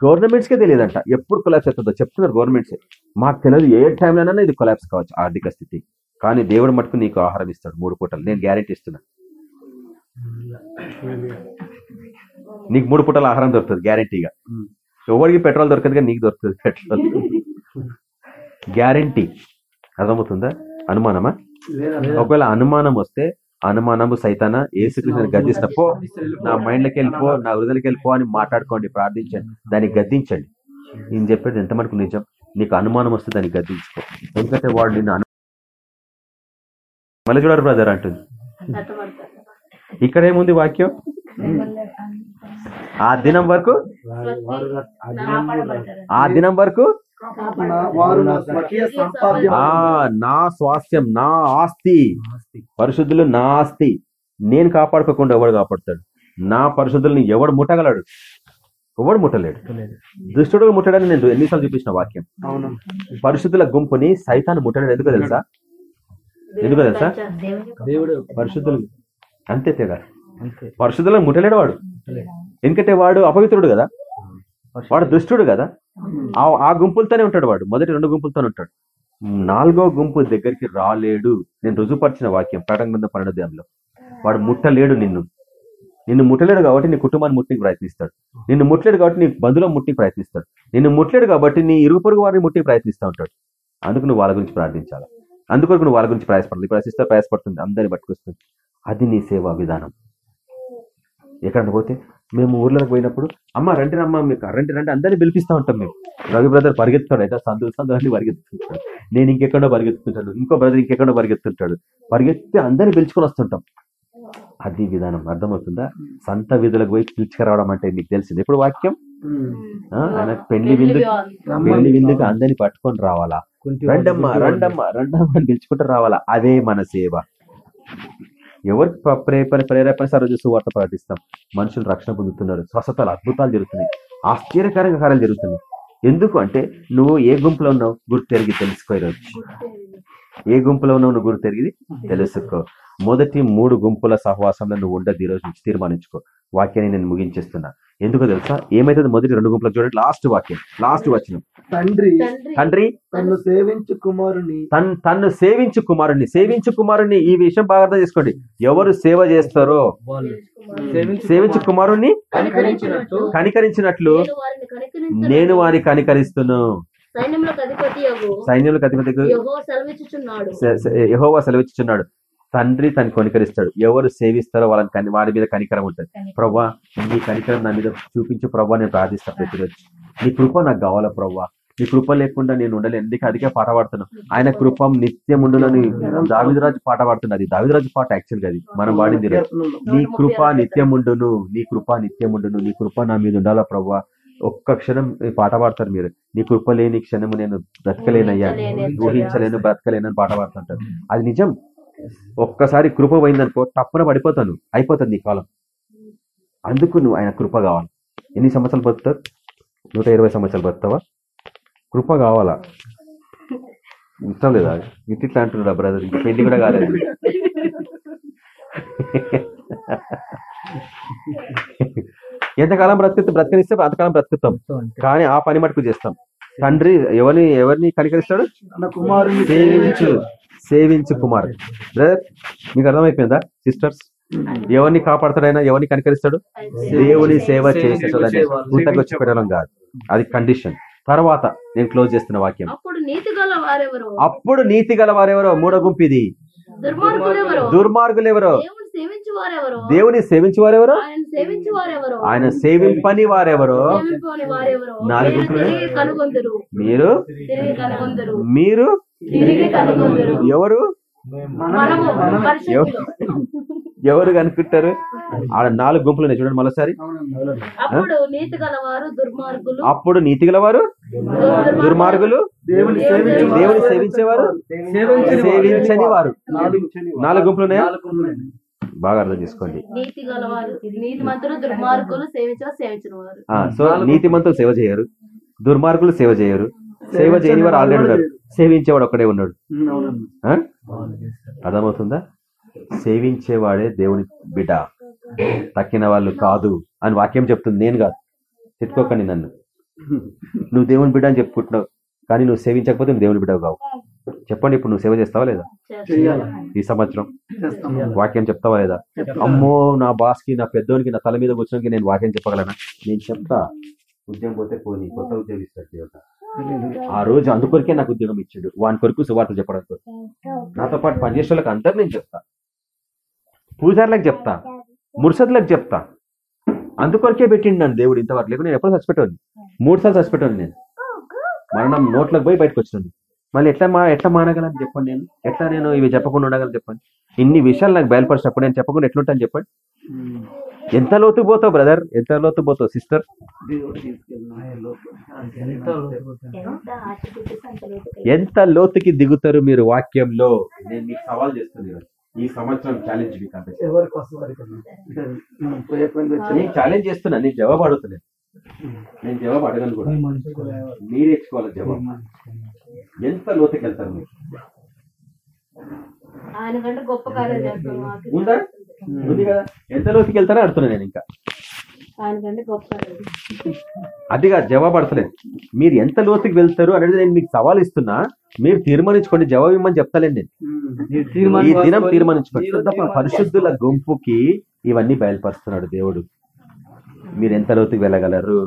గవర్నమెంట్స్కే తెలియదంట. ఎప్పుడు కొలాప్స్ అవుతుందో చెప్తున్నారు గవర్నమెంట్స్. మాకు తెలియదు ఏ టైంలోనైనా ఇది కొలాప్స్ కావచ్చు ఆర్థిక స్థితి. కానీ దేవుడు మటుకు నీకు ఆహారం ఇస్తాడు మూడు పూటలు. నేను గ్యారెంటీ ఇస్తున్నా. నీకు మూడు పూటల ఆహారం దొరుకుతుంది గ్యారెంటీగా ఎవరికి పెట్రోల్ దొరకదు కానీ నీకు దొరుకుతుంది పెట్రోల్. గ్యారెంటీ అర్థమవుతుందా? అనుమానమా? ఒకవేళ అనుమానం వస్తే అనుమానము సైతాన? ఏసుకృష్ణ గద్దిస్తున్న పో నా మైండ్లోకి వెళ్ళిపో నా హృదయకి వెళ్ళిపో అని మాట్లాడుకోండి ప్రార్థించండి. దాన్ని గద్దించండి. నేను చెప్పేది ఎంత మనకు నిజం? నీకు అనుమానం వస్తే దాన్ని గద్దించుకో. ఎందుకంటే వాడు నిన్ను అను మళ్ళీ చూడరు బ్రదర్ అంటుంది. ఇక్కడ ఏముంది వాక్యం ఆ దినం వరకు. ఆ దినం వరకు? నా స్వాస్థ్యం నా ఆస్తి. పరిశుద్ధులు నా ఆస్తి. నేను కాపాడుకోకుండా ఎవడు కాపాడుతాడు? నా పరిశుద్ధుల్ని ఎవడు ముట్టగలడు? ఎవడు ముట్టలేడు. దుష్టుడు ముట్టడని నేను ఎన్నిసార్లు చూపించిన వాక్యం. అవును. పరిశుద్ధుల గుంపుని సైతాన్ని ముట్టడం ఎందుకు తెలుసా? ఎందుకు తెలుసా? దేవుడు పరిశుద్ధులు. అంతే తేడా. పరిశుద్ధులను ముట్టలేడు వాడు. ఎందుకంటే వాడు అపవిత్రుడు కదా? వాడు దుష్టుడు కదా? ఆ ఆ గుంపులతోనే ఉంటాడు వాడు. మొదటి రెండు గుంపులతోనే ఉంటాడు. నాలుగో గుంపు దగ్గరికి రాలేడు. నేను రుజుపరిచిన వాక్యం ప్రకటన గ్రంథం పన్నెండు వాడు ముట్టలేడు నిన్ను. నిన్ను ముట్టలేడు కాబట్టి నీ కుటుంబాన్ని ముట్టికి ప్రయత్నిస్తాడు. నిన్ను ముట్టలేడు కాబట్టి నీ బంధువులను ముట్టికి ప్రయత్నిస్తాడు. నిన్ను ముట్టలేడు కాబట్టి నీ ఇరుగు పొరుగు వారిని ముట్టికి ప్రయత్నిస్తూ ఉంటాడు. అందుకు నువ్వు వాళ్ళ గురించి ప్రార్థించాలి. అందుకొరకు నువ్వు వాళ్ళ గురించి ప్రయాసపడాలి ప్రయాసిస్తే ప్రయాసపడుతుంది. అందరిని పట్టుకొస్తుంది. అది నీ సేవా విధానం. ఎక్కడ పోతే మేము ఊర్లోకి పోయినప్పుడు అమ్మ రండి రమ్మ మీకు రండి రండి అందరినీ పిలిపిస్తూ ఉంటాం మేము. రవి బ్రదర్ పరిగెత్తాడు అయితే సందు సందు అన్ని పరిగెత్తుతుంటాడు. నేను ఇంకెక్కడో పరిగెత్తుతుంటాను ఇంకో బ్రదర్ ఇంకెక్కడో పరిగెత్తుంటాడు. పరిగెత్తి అందరినీ పిలుచుకొని వస్తుంటాం. అది విధానం అర్థమవుతుందా? సంత విధులకు పోయి పిలుచుకురావడం అంటే మీకు తెలిసింది. ఇప్పుడు వాక్యం? ఆయన పెళ్ళి విందు. పెళ్ళి విందుకు అందరినీ పట్టుకొని రావాలా? రండమ్మా రండమ్మా రండమ్మా పిలుచుకుంటూ రావాలా? అదే మన సేవ. ఎవరికి ప్ర- ప్రేరేపణ ప్రేరేపణ సరోజు సువార్త ప్రకటిస్తాం? మనుషులు రక్షణ పొందుతున్నారు. స్వస్థతలు అద్భుతాలు జరుగుతున్నాయి. ఆశ్చర్యకరంగా కార్యాలు జరుగుతున్నాయి. ఎందుకు అంటే నువ్వు ఏ గుంపులో ఉన్నావు? గుర్తు తిరిగి తెలుసుకోవచ్చు ఏ గుంపులో ఉన్నావు? నువ్వు గుర్తు తిరిగి తెలుసుకో. మొదటి మూడు గుంపుల సహవాసంలో నువ్వు ఉండదు ఈ రోజు నుంచి తీర్మానించుకో. వాక్యాన్ని నేను ముగించేస్తున్నా. ఎందుకో తెలుసా? ఏమైతుంది? మొదటి రెండు గుంపులకు చూడండి. లాస్ట్ వాక్యం. లాస్ట్ వచ్చినాం తండ్రి తండ్రి. తన్ను సేవించు కుమారుని. తన్ తన్ను సేవించు కుమారుణ్ణి సేవించు కుమారుణ్ణి ఈ విషయం బాగా అర్థం చేసుకోండి. ఎవరు సేవ చేస్తారో? సేవించు కుమారుణ్ణి కనికరించినట్టు. కనికరించినట్లు నేను వారిని కనికరించను. నేను వారి కనికరిస్తును. సైన్యములకు అధిపతి యెహోవా సెలవిచ్చుచున్నాడు. తండ్రి తను కనికరిస్తాడు. ఎవరు సేవిస్తారో వాళ్ళని కని వారి మీద కనికరం ఉంటుంది. ప్రవ్వా నీ కనికరం నా మీద చూపించు ప్రవ్వా నేను ప్రార్థిస్తా ప్రతిరోజు. నీ కృప నాకు కావాలా ప్రవ్వా? నీ కృప లేకుండా నేను ఉండలేను. ఎందుకు అదికే పాట పాడుతున్నాను ఆయన కృపం నిత్యం ఉండునని దావిదరాజు పాట పాడుతున్నది దావిదరాజు పాట యాక్చువల్గా అది. మనం వాడింది. నీ కృప నిత్యముండును నీ కృప నిత్యముండును నీ కృప నా మీద ఉండాలా ప్రవ్వా? ఒక్క క్షణం పాట పాడతారు మీరు. నీ కృప లేని క్షణము నేను బ్రతకలేనయ్యా. ఊహించలేను బ్రతకలేను అని పాట పాడుతుంటారు. అది నిజం. ఒక్కసారి కృప పోయిందనుకో తప్పున పడిపోతాను. అయిపోతుంది నీ కాలం. అందుకు నువ్వు ఆయన కృప కావాలి. ఎన్ని సంవత్సరాలు బతుకుతారు నూట ఇరవై సంవత్సరాలు బతుకుతావా కృప కావాలా? ఇష్టం లేదా ఇట్లా అంటున్నాడు బ్రదర్ ఇంకా పెళ్ళి కూడా కాలేదు. ఎంతకాలం బ్రతుకుతే బ్రతకనిస్తే అంతకాలం బ్రతుకుతాం. కానీ ఆ పని మటుకు చేస్తాం. తండ్రి ఎవరిని ఎవరిని కనికరిస్తాడు? కుమారుని సేవించు. సేవించు కుమార్ బ్రదర్ మీకు అర్థమైపోయిందా సిస్టర్స్ ఎవరిని కాపాడతాడైనా ఎవరిని కనికరిస్తాడు? దేవుని సేవ చేసేటోళ్ళని గుంతకొచ్చి పెట్టడం కాదు. అది కండిషన్ తర్వాత నేను క్లోజ్ చేస్తున్న వాక్యం. అప్పుడు నీతి గల వారెవరు? అప్పుడు నీతి గల వారెవరో? మూడో గుంపు ఇది దుర్మార్గులెవరు? దుర్మార్గులు ఎవరో దేవుని సేవించు వారెవరు దేవుని సేవించి వారెవరో ఆయన సేవించు వారెవరు ఆయన సేవింపని వారెవరో నాలుగు మీరు మీరు తిరిగి కనుగొందరు. మీరు తిరిగి కనుగొందురు. ఎవరు? మనము పరిశుద్ధులు. ఎవరు కనుక్కుంటారు ఆడ నాలుగు గుంపులు ఉన్నాయి చూడండి మరోసారి. అప్పుడు నీతి గలవారు దుర్మార్గులు. దేవుని సేవించు- దేవుని సేవించేవారు? సేవించని వారు. నాలుగు గుంపులు. బాగా అర్థం చేసుకోండి. నీతి గలవారు. నీతి మంతులు దుర్మార్గులు సేవించ సేవించిన వారు ఆ సో నీతిమంతులు సేవ చేయరు. దుర్మార్గులు సేవ చేయరు. సేవ చేయని వారు ఆల్రెడీ ఉన్నారు. సేవించేవాడు ఒక్కడే ఉన్నాడు? అర్థమవుతుందా? సేవించేవాడే దేవుని బిడ్డ. తక్కిన వాళ్ళు కాదు అని వాక్యం చెప్తుంది. నేను కాదు. తిట్టుకోకండి నన్ను. నువ్వు దేవుని బిడ్డ అని చెప్పుకుంటున్నావు. కానీ నువ్వు సేవించకపోతే నువ్వు దేవుని బిడ్డ కావు. చెప్పండి ఇప్పుడు నువ్వు సేవ చేస్తావా లేదా? ఈ సంవత్సరం వాక్యం చెప్తావా లేదా? అమ్మో నా బాస్కి నా పెద్దోనికి నా తల మీద కూర్చోనికి నేను వాక్యం చెప్పగలనా? నేను చెప్తా. ఉద్యోగం పోతే పోనీ కొత్త ఉద్యోగం ఇస్తాడు దేవత ఆ రోజు అందుకొరికే నాకు ఉద్యోగం ఇచ్చాడు. వాని కొరకు సువార్త చెప్పడం కొరకు. నాతో పాటు పనిచేసే వాళ్ళకి అందరు నేను చెప్తా. పూజారులకు చెప్తా. ముర్సద్లకు చెప్తా. అందుకొరకే పెట్టిండు నన్ను దేవుడు ఇంతవరకు. లేకుండా నేను ఎప్పుడు చచ్చిపెట్టాను మూడు సార్లు చచ్చిపెట్టాను నేను. మరణం నోట్లోకి పోయి బయటకు వచ్చింది మళ్ళీ ఎట్లా మా ఎట్లా మానగలను చెప్పండి నేను? ఎట్లా నేను ఇవి చెప్పకుండా ఉండగలను చెప్పండి? ఇన్ని విషయాలు నాకు బయలుపరిచినప్పుడు నేను చెప్పకుండా ఎట్లుంటాను చెప్పండి? ఎంత లోతు పోతావు బ్రదర్? ఎంత లోతు పోతావు సిస్టర్? ఎంత లోతుకి దిగుతారు మీరు వాక్యంలో? నేను మీకు సవాల్ చేస్తున్నాను ఈ సంవత్సరం ఛాలెంజ్ మీకు పోయే పని వచ్చి నేను ఛాలెంజ్ చేస్తున్నా నేను జవాబు అడుగుతున్నాను నేను జవాబు అడగను కూడా. మీరు ఇచ్చుకోవాలి జవాబు. ఎంత లోతుకి వెళ్తారు మీరు. ఉందా? ఉంది కదా? ఎంత లోతుకి వెళ్తారో అడుగుతున్నా నేను ఇంకా. గొప్ప అదిగా జవాబు అడతలేదు మీరు ఎంత లోతుకి వెళ్తారు అనేది నేను మీకు సవాల్ ఇస్తున్నా. మీరు తీర్మానించుకోండి జవాబు ఇమ్మని చెప్తాలేండి నేను. ఈ దినం తీర్మానించుకోండి. పరిశుద్ధుల గుంపుకి ఇవన్నీ బయలుపరుస్తున్నాడు దేవుడు. మీరు ఎంత లోతుకి వెళ్ళగలరు?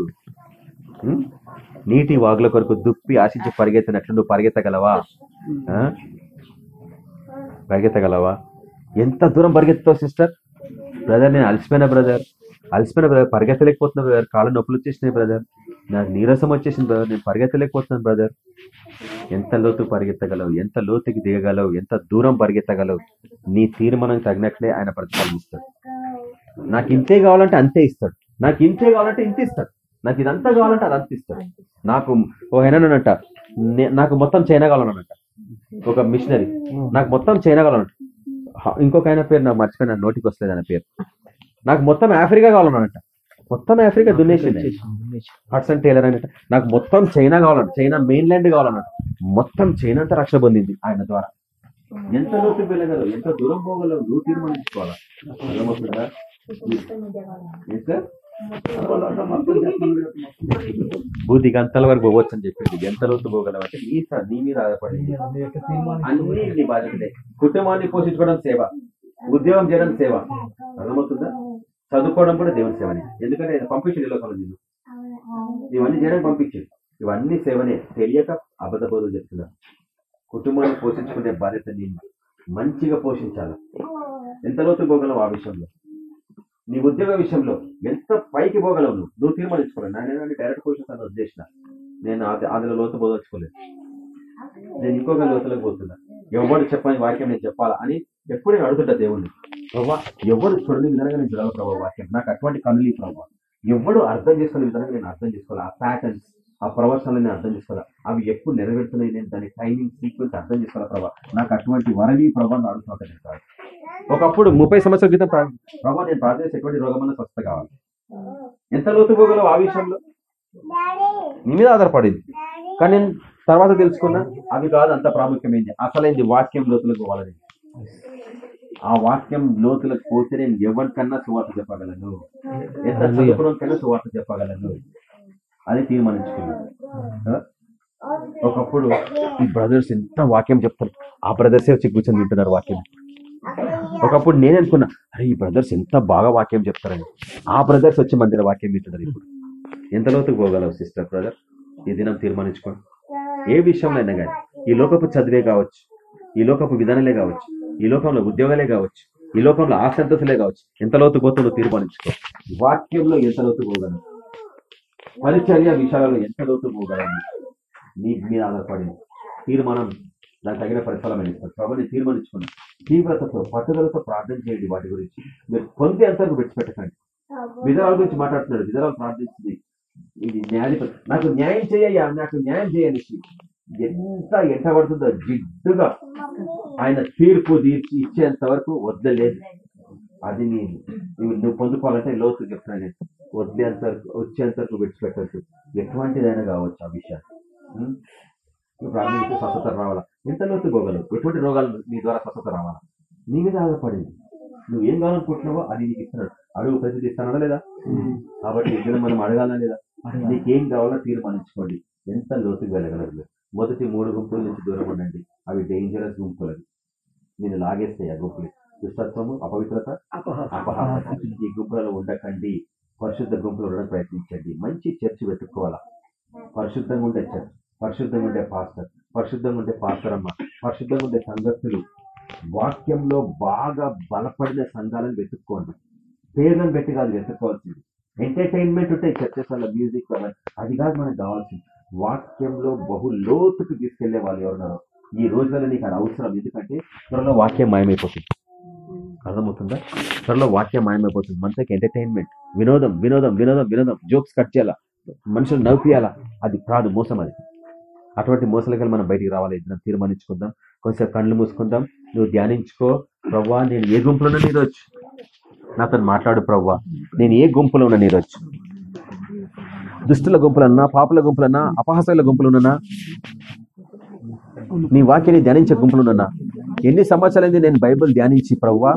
నీటి వాగుల కొరకు దుప్పి ఆశించి పరిగెత్తినట్లు నువ్వు పరిగెత్తగలవా? పరిగెత్తగలవా? ఎంత దూరం పరిగెత్తుతావు సిస్టర్? బ్రదర్ నేను అలసిపోయిన బ్రదర్. అలసిపోయిన బ్రదర్ పరిగెత్తలేకపోతున్నా బ్రదర్ కాళ్ళు నొప్పులు వచ్చేసినాయి బ్రదర్ నాకు నీరసం వచ్చేసింది బ్రదర్ నేను పరిగెత్తలేకపోతున్నాను బ్రదర్ ఎంత లోతు పరిగెత్తగలవు ఎంత లోతుకి దిగగలవు ఎంత దూరం పరిగెత్తగలవు నీ తీర్మానం తగినట్లే ఆయన ప్రతిఫలం ఇస్తాడు. నాకు ఇంతే కావాలంటే అంతే ఇస్తాడు. నాకు ఇంతే కావాలంటే ఇంత ఇస్తాడు. నాకు ఇదంతా కావాలంటే అదంతా ఇస్తాడు. నాకు ఓ ఏనంట నాకు మొత్తం చైనా కావాలన్నట ఒక మిషనరీ నాకు మొత్తం చైనా కావాలన్నట హ- ఇంకొక ఆయన పేరు నాకు మర్చిపోయిన నోటికి వస్తలేదు ఆయన పేరు. నాకు మొత్తం ఆఫ్రికా కావాలన్నట మొత్తం ఆఫ్రికా దున్నేసింది హడ్సన్ టైలర్ అనేట నాకు మొత్తం చైనా కావాలంట చైనా మెయిన్ ల్యాండ్ కావాలన్నట మొత్తం చైనా అంతా రక్షణ పొందింది ఆయన ద్వారా. ఎంత లోతు వెళ్ళగలవు ఎంత దూరం పోగలవు నువ్వు తీర్మానించుకోవాలా? అర్థమవుతుందా? సార్? గంతల వరకు పోవచ్చు అని చెప్పింది ఎంత లోతు పోగలవు అంటే నీ స- నీ మీద ఆధారపడింది అన్ని నీ బాధ్యతలే. కుటుంబాన్ని పోషించుకోవడం సేవ. ఉద్యోగం చేయడం సేవ. అర్థమవుతుందా? చదువుకోవడం కూడా దేవుని సేవనే. ఎందుకంటే పంపించింది ఈ లోకంలో నిన్ను. ఇవన్నీ చేయడానికి పంపించింది. ఇవన్నీ సేవనే. తెలియక అబద్ధ బోధలు చెప్తున్నా కుటుంబాన్ని పోషించుకునే బాధ్యత నేను మంచిగా పోషించాలి. ఎంత లోతు పోగలవు ఆ విషయంలో? నీ ఉద్యోగ విషయంలో ఎంత పైకి పోగలవు నువ్వు? నువ్వు తీర్మానించుకోవాలి. నేను డైరెక్ట్ అని వదిలేసిన నేను అది అందులో లోతు బోదలుచుకోలేదు నేను ఇంకొక లోతులకు పోతున్నా. ఎవరు చెప్పని వాక్యం నేను చెప్పాలా అని ఎప్పుడు నేను అడుగుతుంటా దేవుణ్ణి ప్రభా ఎవరు చూడని విధంగా నేను చూడాలి ప్రభావ వాక్యం? నాకు అటువంటి కనులు ప్రభావ ఎవడు అర్థం చేసుకునే విధంగా నేను అర్థం చేసుకోవాలి? ఆ ప్యాటర్న్స్ ఆ ప్రవర్తనలు నేను అర్థం చేసుకోవాలి? అవి ఎప్పుడు నెరవేరుతున్నాయి? నేను దాని టైమింగ్ సీక్వెన్స్ అర్థం చేసుకోవాలి ప్రభా? నాకు అటువంటి వరవి ప్రభావం అడుగుతుంటాను. ఒకప్పుడు ముప్పై సంవత్సరాల క్రితం ప్రా- ప్రభా నేను ప్రార్థన చేసి ఎటువంటి రోగమన్నా స్వస్థ కావాలి. ఎంత లోతు పోగలవు ఆ విషయంలో? నీ మీద ఆధారపడింది. కానీ నేను తర్వాత తెలుసుకున్నా. అవి కాదు అంత ప్రాముఖ్యమైంది. అసలైంది వాక్యం లోతులకు పోవాలని. ఆ వాక్యం లోతులకు పోతే నేను ఎవరికన్నా సువార్త చెప్పగలను? ఎంత చదువుకున్న సువార్త చెప్పగలను? అది తీర్మానించుకున్నాను? ఒకప్పుడు ఈ బ్రదర్స్ ఎంత వాక్యం చెప్తారు. ఆ బ్రదర్సే వచ్చి కూర్చొని వింటున్నారు వాక్యం. ఒకప్పుడు నేను అనుకున్నా అరే ఈ బ్రదర్స్ ఎంత బాగా వాక్యం చెప్తారని. ఆ బ్రదర్స్ వచ్చి మందిర వాక్యం వింటున్నారు ఇప్పుడు. ఎంత లోతుకు పోగలవు సిస్టర్ బ్రదర్? ఈ దినం తీర్మానించుకోండి ఏ విషయంలో అయినా కానీ ఈ లోకపు చదివే కావచ్చు ఈ లోకపు విధానాలే కావచ్చు ఈ లోకంలో ఉద్యోగాలే కావచ్చు ఈ లోకంలో ఆసంతసులే కావచ్చు. ఎంత లోతు పోతుందో తీర్మానించుకో. వాక్యంలో ఎంత లోతు పోగలవు? పరిచర్య విషయాలలో ఎంత లోతు పోగలవు? నీ మీద ఆధారపడింది తీర్మానం దానికి తగిన ప్రతిఫలం ఇస్తారు ప్రభుని తీర్మానించుకుని తీవ్రతతో పట్టుదలతో ప్రార్థన చేయండి వాటి గురించి. మీరు పొందే అంతకు విడిచిపెట్టకండి. విధరాల గురించి మాట్లాడుతున్నాడు విధరాలు ప్రార్థించింది. ఇది న్యాయాధిపతి. నాకు న్యాయం చేయయ్యా నాకు న్యాయం చేయనిసి ఎంత ఎంటబడుతుందో జిడ్డుగా. ఆయన తీర్పు తీర్చి ఇచ్చేంత వరకు వద్దలేదు అది నేను నువ్వు నువ్వు పొందుకోవాలంటే లోతు చెప్తాను నేను. వదిలేంత వరకు వచ్చేంత వరకు విడిచిపెట్టద్దు. ఎటువంటిదైనా కావచ్చు ఆ విషయాన్ని ప్రార్థించి స్వస్థత రావాలా? ఎంత లోతు పోగలవు? ఎటువంటి రోగాలు నీ ద్వారా స్వస్థత రావాలా? నీ మీద ఆధారపడింది. నువ్వు ఏం కావాలనుకుంటున్నావో అది నీకు ఇస్తున్నాడు. అడుగు ప్రతిదీ ఇస్తానా లేదా? కాబట్టి ఇక్కడ మనం అడగాలా లేదా? నీకేం కావాలో తీర్మానించుకోండి. ఎంత లోతుకు వెళ్ళగలరు మొదటి మూడు గుంపుల నుంచి దూరం ఉండండి. అవి డేంజరస్ గుంపులు అవి నేను లాగేస్తాయి ఆ గుంపులు. దుష్టత్వము అపవిత్రత అపహాసం. అపహాసం. ఈ గుంపులలో ఉండకండి. పరిశుద్ధ గుంపులు ఉండడానికి ప్రయత్నించండి. మంచి చర్చ్ వెతుక్కోవాలా? పరిశుద్ధంగా ఉండే చర్చ్ పరిశుద్ధంగా ఉండే పాస్టర్ పరిశుద్ధంగా ఉండే పాస్టర్ అమ్మ పరిశుద్ధంగా ఉండే సంగతులు వాక్యంలో బాగా బలపడిన సంఘాలను వెతుక్కోండి. పేర్లను పెట్టి కాదు వెతుక్కోవాల్సింది. ఎంటర్టైన్మెంట్ ఉంటాయి చర్చెస్ వల్ల మ్యూజిక్ వల్ల అది కాదు మనకు కావాల్సింది. వాక్యంలో బహు లోతుకు తీసుకెళ్ళే వాళ్ళు ఎవరున్నారో ఈ రోజులలో నీకు అది అవసరం. ఎందుకంటే త్వరలో వాక్యం మాయమైపోతుంది. అర్థమవుతుందా? త్వరలో వాక్యం మాయమైపోతుంది. మనసుకి ఎంటర్టైన్మెంట్ వినోదం వినోదం వినోదం వినోదం జోక్స్ కట్ చేయాలా? మనుషులు నవ్వుపియాలా? అది కాదు మోసం అది. అటువంటి మోసలకి మనం బయటికి రావాలి. ఇది మనం తీర్మానించుకుందాం. కొంచెం కళ్ళు మూసుకుందాం. నువ్వు ధ్యానించుకో. ప్రవ్వా నేను ఏ గుంపులో ఉన్నా ఈరోజు నాతో మాట్లాడు ప్రవ్వా. నేను ఏ గుంపులో ఉన్నా ఈరోజు దుష్టుల గుంపులన్నా పాపుల గుంపులన్నా అపహాసాల గుంపులున్నా నీ వాక్యాన్ని ధ్యానించే గుంపులున్నా ఎన్ని సంవత్సరాలైంది నేను బైబిల్ ధ్యానించి ప్రవ్వా?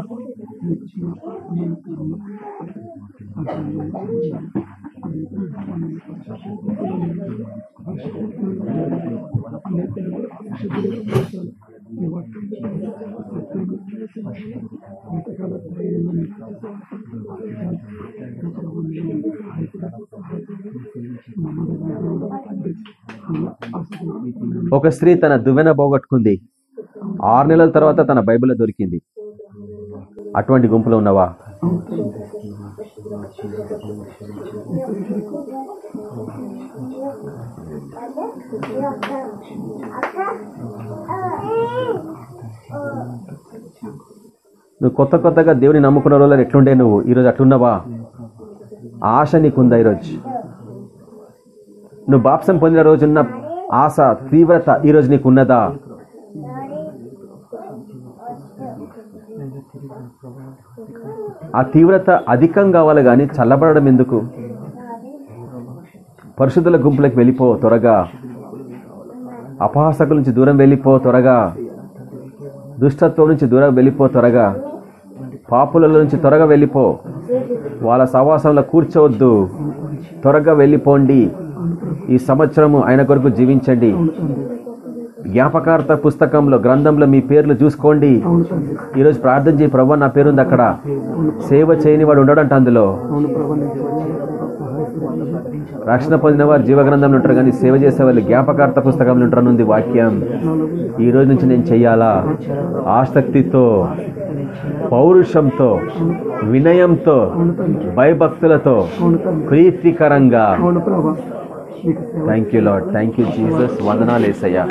ఒక స్త్రీ తన దువ్వెన పోగొట్టుకుంది. ఆరు నెలల తర్వాత తన బైబిల్లో దొరికింది. అటువంటి గుంపులో ఉన్నవా? నువ్వు కొత్త కొత్తగా దేవుని నమ్ముకున్న రోజులు ఎట్లుండే నువ్వు? ఈరోజు అట్లున్నావా? ఆశ నీకుందా ఈరోజు? నువ్వు బాప్సం పొందిన రోజున్న ఆశ తీవ్రత ఈరోజు నీకు ఉన్నదా ఆ తీవ్రత అధికం కావాలి కానీ చల్లబడడం ఎందుకు? పరిశుద్ధుల గుంపులకు వెళ్ళిపో త్వరగా. అపహాసకుల నుంచి దూరం వెళ్ళిపో త్వరగా. దుష్టత్వం నుంచి దూరం వెళ్ళిపో త్వరగా. పాపుల నుంచి త్వరగా వెళ్ళిపో. వాళ్ళ సవాసంలో కూర్చోవద్దు. త్వరగా వెళ్ళిపోండి. ఈ సంవత్సరము ఆయన కొరకు జీవించండి. జ్ఞాపకార్థ పుస్తకంలో గ్రంథంలో మీ పేర్లు చూసుకోండి. ఈరోజు ప్రార్థన చేయి ప్రభా నా పేరుంది అక్కడ. సేవ చేయని వాడు ఉండడంట అందులో. రక్షణ పొందిన వారు జీవ గ్రంథంలో ఉంటారు కానీ సేవ చేసే వాళ్ళు జ్ఞాపకార్థ పుస్తకంలో ఉంటారనుంది వాక్యం. ఈ రోజు నుంచి నేను చెయ్యాలా ఆసక్తితో పౌరుషంతో వినయంతో భయభక్తులతో ప్రీతికరంగా thank you lord thank you Jesus వందనాలు ఏసయ్యా.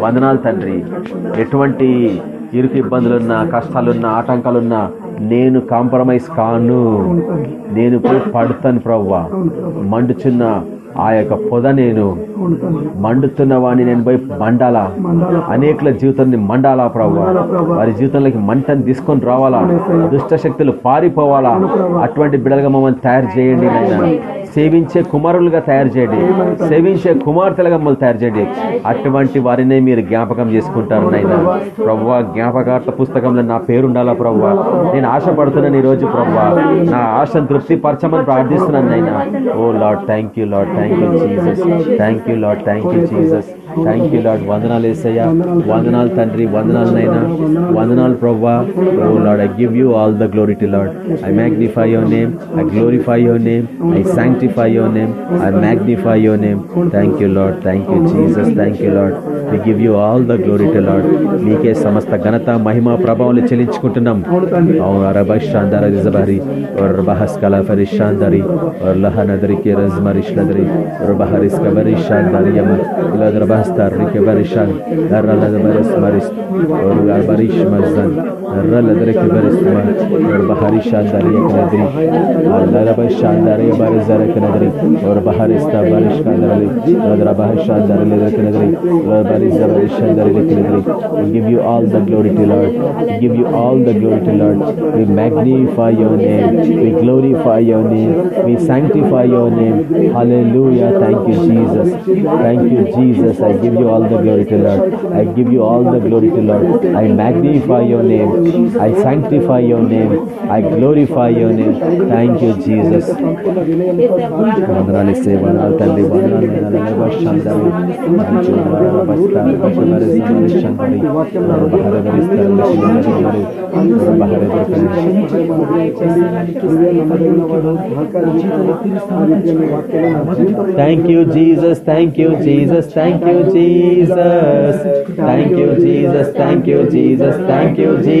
వందనాలు తండ్రి. ఎటువంటి ఇరుకు ఇబ్బందులున్నా కష్టాలున్నా ఆటంకాలున్నా నేను కాంప్రమైజ్ కాను. నేను పోయి పడతాను ప్రవ్వా. మండుచున్న ఆ యొక్క పొద నేను. మండుతున్న వాడిని నేను పోయి మండాలా? అనేకుల జీవితాన్ని మండాలా ప్రవ్వా? వారి జీవితంలోకి మంటను తీసుకొని రావాలా? దుష్ట శక్తులు పారిపోవాలా? అటువంటి బిడలుగా మమ్మల్ని తయారు చేయండి నాయన. సేవించే కుమారులుగా తయారు చేయండి. సేవించే కుమార్తెలుగా మమ్మల్ని తయారు చేయండి. అటువంటి వారినే మీరు జ్ఞాపకం చేసుకుంటారు నైనా ప్రవ్వా జ్ఞాపకార్థ పుస్తకంలో నా పేరు ఉండాలా ప్రవ్వా? నేను ఆశపడుతున్నాను ఈరోజు రోజు ప్రవ్వా. నా ఆశను తృప్తి పరచమని ప్రార్థిస్తున్నాను నైనా O lord thank you lord thank you Jesus thank you lord thank you Jesus thank you lord వందనాలు వేసయ్యా వందనాలు తండ్రి వందనాలు నైనా వందనాలు ప్రవ్వా O Lord I give you all the glory to Lord I magnify your name I glorify your name I sanctify your name. I magnify your name. Thank you, Lord. Thank you, Jesus. Thank you, Lord. We give you all the glory to Lord. నీకే సమస్త ఘనత మహిమ ప్రభావాలు చెల్లించుకుంటున్నాం అవును అరబై శాందార రిజబరి और बहस कला फरिशांदारी और लहा नदरी के रज मरिश नदरी और बहरिस कबरी शांदारी यमर इलादर बह دست در رکبرشن در رلد بر اسمرست و رو گربریش مزدن Barish kanadri, or baharishan dari le kanadri, or barizara barishan dari le kanadri. We give you all the glory to Lord. We give you all the glory to Lord. We magnify your name. We glorify your name. We sanctify your name. Hallelujah. Thank you, Jesus. Thank you, Jesus. I give you all the glory to Lord. I give you all the glory to Lord. I magnify your name. I sanctify your name. I glorify your name. Thank you, Jesus. వందనాలు ఇస్తే వందనాలు తండ్రి వందనాలు నాయనా. లబషందరి, మంచువార, బస్తారి, బషబరి, సమరిషందరి, బహరవరిస్తరి, బషబరి, బహరవరి, Thank you, Jesus. Thank you, Jesus. Thank you, Jesus. Thank you, Jesus. Thank you, Jesus. Thank you, Jesus.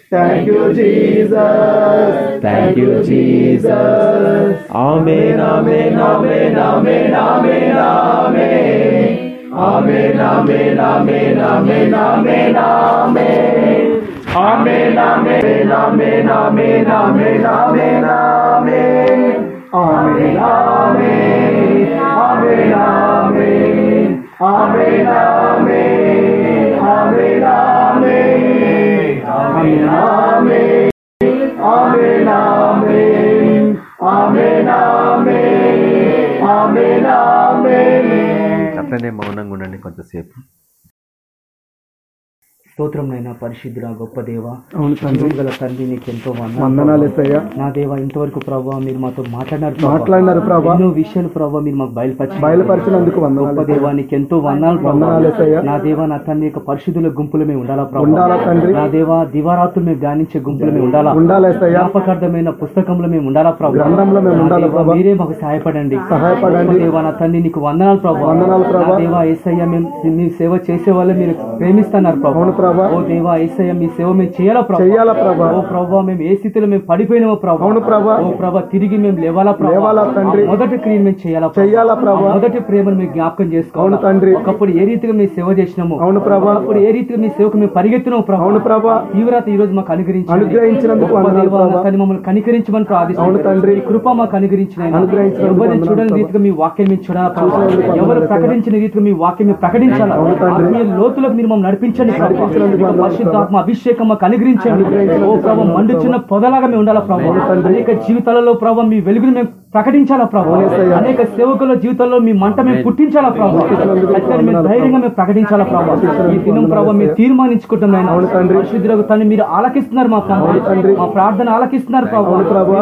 Thank you, Jesus. Thank you, Jesus. Amen, amen, amen, amen, amen, amen. Amen, amen, amen, amen, amen, amen. Amen, amen, amen, amen, amen, amen, amen. Amen, amen, amen, amen. Amen, amen, amen, amen. Amen, amen. Amen, amen. Amen, amen. Amen, amen. అట్లనే మౌనంగా ఉండండి కొంతసేపు స్తోత్రం నైనా పరిశుద్ధుడ గొప్ప దేవ. అవును తండ్రి. గల తండ్రి నీకు ఎంతో వందనాలు నా దేవ ఇంతవరకు ప్రభావ మీరు మాతో మాట్లాడినారు ప్రభా. మాట్లాడినారు ప్రభా. ఎన్నో విషయాలు ప్రభావ మీరు మాకు బయలుపరిచి బయలుపరిచినందుకు గొప్ప దేవా నీకు ఎంతో వందనాలు. వందనాలు నా దేవా నా తండ్రి యొక్క పరిశుద్ధుల గుంపులు మేము ఉండాలా ప్రభా. ఉండాలా తండ్రి. నా దేవా దివారాత్రులు మేము ధ్యానించే గుంపులు మేము ఉండాలా? ఉండాలి జ్ఞాపకార్థమైన పుస్తకంలో మేము ఉండాలా ప్రభా? గ్రంథంలో మేము ఉండాలా. మీరే మాకు సహాయపడండి. సహాయపడండి. దేవా నా తండ్రి నీకు వందనాలు ప్రభా. వందనాలు ప్రభా. నా దేవా మేము మీ సేవ చేసే వాళ్ళు మీరు ప్రేమిస్తున్నారు ప్రభా. అవును ప్రభా. ఓ దేవా ఏసయ్య మీ సేవ మేము చేయాలా ప్రభా? చెయ్యాలా ప్రభా. ఓ ప్రభా మేము ఏ స్థితిలో మేము పడిపోయినామో ప్రభా? అవును ప్రభా. ఓ ప్రభా తిరిగి మేము లేవాలా ప్రభా? లేవాలా తండ్రి. మొదటి క్రియను మేము చేయాలా. చెయ్యాలా ప్రభా. మొదటి ప్రేమను మేము జ్ఞాపకం చేసుకోవాలి? తండ్రి. ఒకప్పుడు ఏ రీతిగా మేము సేవ చేసినాము? అవును ప్రభా. ఒకప్పుడు ఏ రీతిగా మీ సేవకు మేము పరిగెత్తినాము ప్రభా? అవును ప్రభా. తీవ్రత ఈ రోజు మాకు అనుగ్రహించండి. అనుగ్రహించినందుకు మమ్మల్ని కనికరించమని ప్రార్థిస్తున్నాం. అవును తండ్రి. మీ కృప మాకు అనుగ్రహించిన వందనాలు చూడని. రీతిగా మీ వాక్యం మేము చూడాలా ఎవరు ప్రకటించిన రీతిగా మీ వాక్యం మేము ప్రకటించాలా. ఆత్మీయ లోతులకు మీరు మమ్మల్ని నడిపించండి పరిశుద్ధాత్మ అభిషేకం మాకు అనుగ్రహించండి ఓ ప్రభావం మండుచున్న పొదలాగా మేము ఉండాలి ప్రభావ అనేక జీవితాలలో ప్రభావ మీ వెలుగును మేము ప్రకటించాలా ప్రభా. అనేక సేవకుల జీవితాల్లో మీ మంట మేము పుట్టించాలా ప్రభా ఖచ్చితంగా మేము ధైర్యంగా మేము ప్రకటించాలా ప్రభా ఈ దినం ప్రభా మేము తీర్మానించుకుంటున్నాం నాయనా. అవును తండ్రి. పరిశుద్ధులకు తండ్రి మీరు ఆలకిస్తున్నారు మా తండ్రి. మా ప్రార్థన ఆలకిస్తున్నారు ప్రభా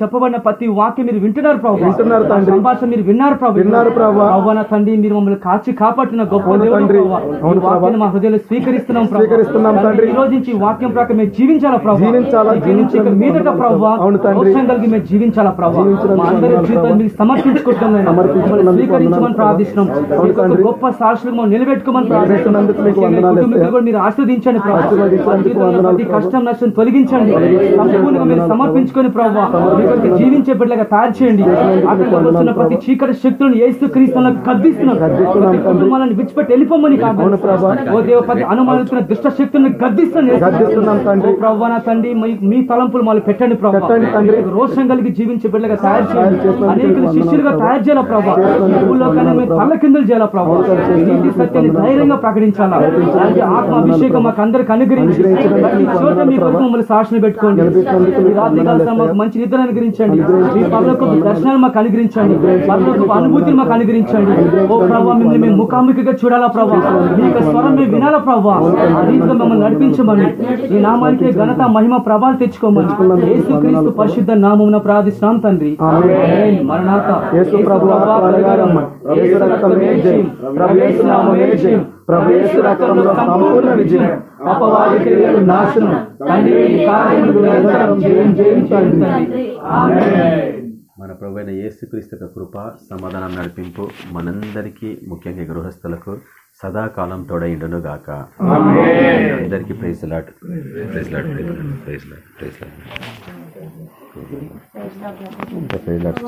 చెప్పబడిన ప్రతి వాక్యం మీరు వింటున్నారు ప్రభా వింటున్నారు తండ్రి. సంభాషణ మీరు విన్నారు ప్రభా విన్నారు ప్రభా. తండ్రి మీరు మమ్మల్ని కాచి కాపాడుతున్న గొప్ప తండ్రి. వాక్యాన్ని మా హృదయంలో స్వీకరిస్తున్నాం. స్వీకరిస్తున్నాం తండ్రి. ఈ రోజు నుంచి వాక్యం ప్రకారం మేము జీవించాలా ప్రభా జీవించాలా, మీదట ప్రభా కలిగి మేము జీవించాలా ప్రభా మా అందరి జీవితాన్ని మీకు సమర్పించుకుంటున్నాం స్వీకరించమని ప్రార్థిస్తున్నాం. గొప్ప సాక్షులు నిలబెట్టుకోమని ప్రార్థిస్తున్నాం. మీరు ఆస్వాదించండి ప్రతి కష్టం నష్టం తొలగించండి. సంపూర్ణంగా మీరు సమర్పించుకొని ప్రభావ జీవించే బిడ్డగా తయారు చేయండి. అక్కడ ప్రతి చీకటి శక్తులను ఏస్తూ క్రీస్తులను కద్దిస్తున్నాం కుటుంబాలను విడిచిపెట్టి వెళ్ళిపోమని కాదు. ఓ దేవ ప్రతి అనుమానించిన దుష్ట శక్తులను గద్దిస్తున్నాం. ప్రభావ తండ్రి. మీ తలంపులు మళ్ళీ పెట్టండి ప్రభావ రోషం కలిగి జీవించే బిడ్డగా తయారు అనేకులు వందనాలు శిష్యులుగా ప్రభా. తయారు చేయాలా ప్రభా? చేసినందుకు ఊళ్ళో కన్నా వందనాలు మేము ప్రభా. తల్ల కిందలు చేయాలా ప్రభా? నీతి సత్యాన్ని ధైర్యంగా ప్రకటించాలా? అలాగే ఆత్మ అభిషేకం మాకు అందరికి అనుగ్రహించి చోట మీ వందనాలు కొరకు ప్రభా. మమ్మల్ని సాక్షులు పెట్టుకోండి. రాత్రి కాలం మాకు. మంచి నిద్ర అనుగ్రహించండి. మీ పరలోక. దర్శనాలు మాకు అనుగ్రహించండి. పరలోక అనుభూతిని మాకు అనుగ్రహించండి. ఓ ప్రభావ మిమ్మల్ని మేము ముఖాముఖిగా చూడాలా ప్రభావ మీ యొక్క స్వరం మేము వినాలా ప్రభావ ఆ మమ్మల్ని నడిపించమని ఈ నామానికి ఘనత మహిమ ప్రభావం తెచ్చుకోమని యేసు క్రీస్తు పరిశుద్ధ నామమున ప్రార్థిస్తున్నాం తండ్రి. మరణాత యేసు ప్రభు ఆత్మ త్వరగా రమ్మని. యేసు రక్తమే జయం. ప్రభు యేసు నామమే జయం. ప్రభు యేసు రక్తంలో సంపూర్ణ విజయం. అపవాది క్రియలు నాశనం. తండ్రి కార్యములు జయం మన ప్రభు అయిన యేసుక్రీస్తు కృప సమాధానం నడిపింపు మనందరికీ ముఖ్యంగా గృహస్థులకు సదాకాలం తోడైండును గాక. అందరికీ praise lord praise lord praise lord praise lord praise lord praise lord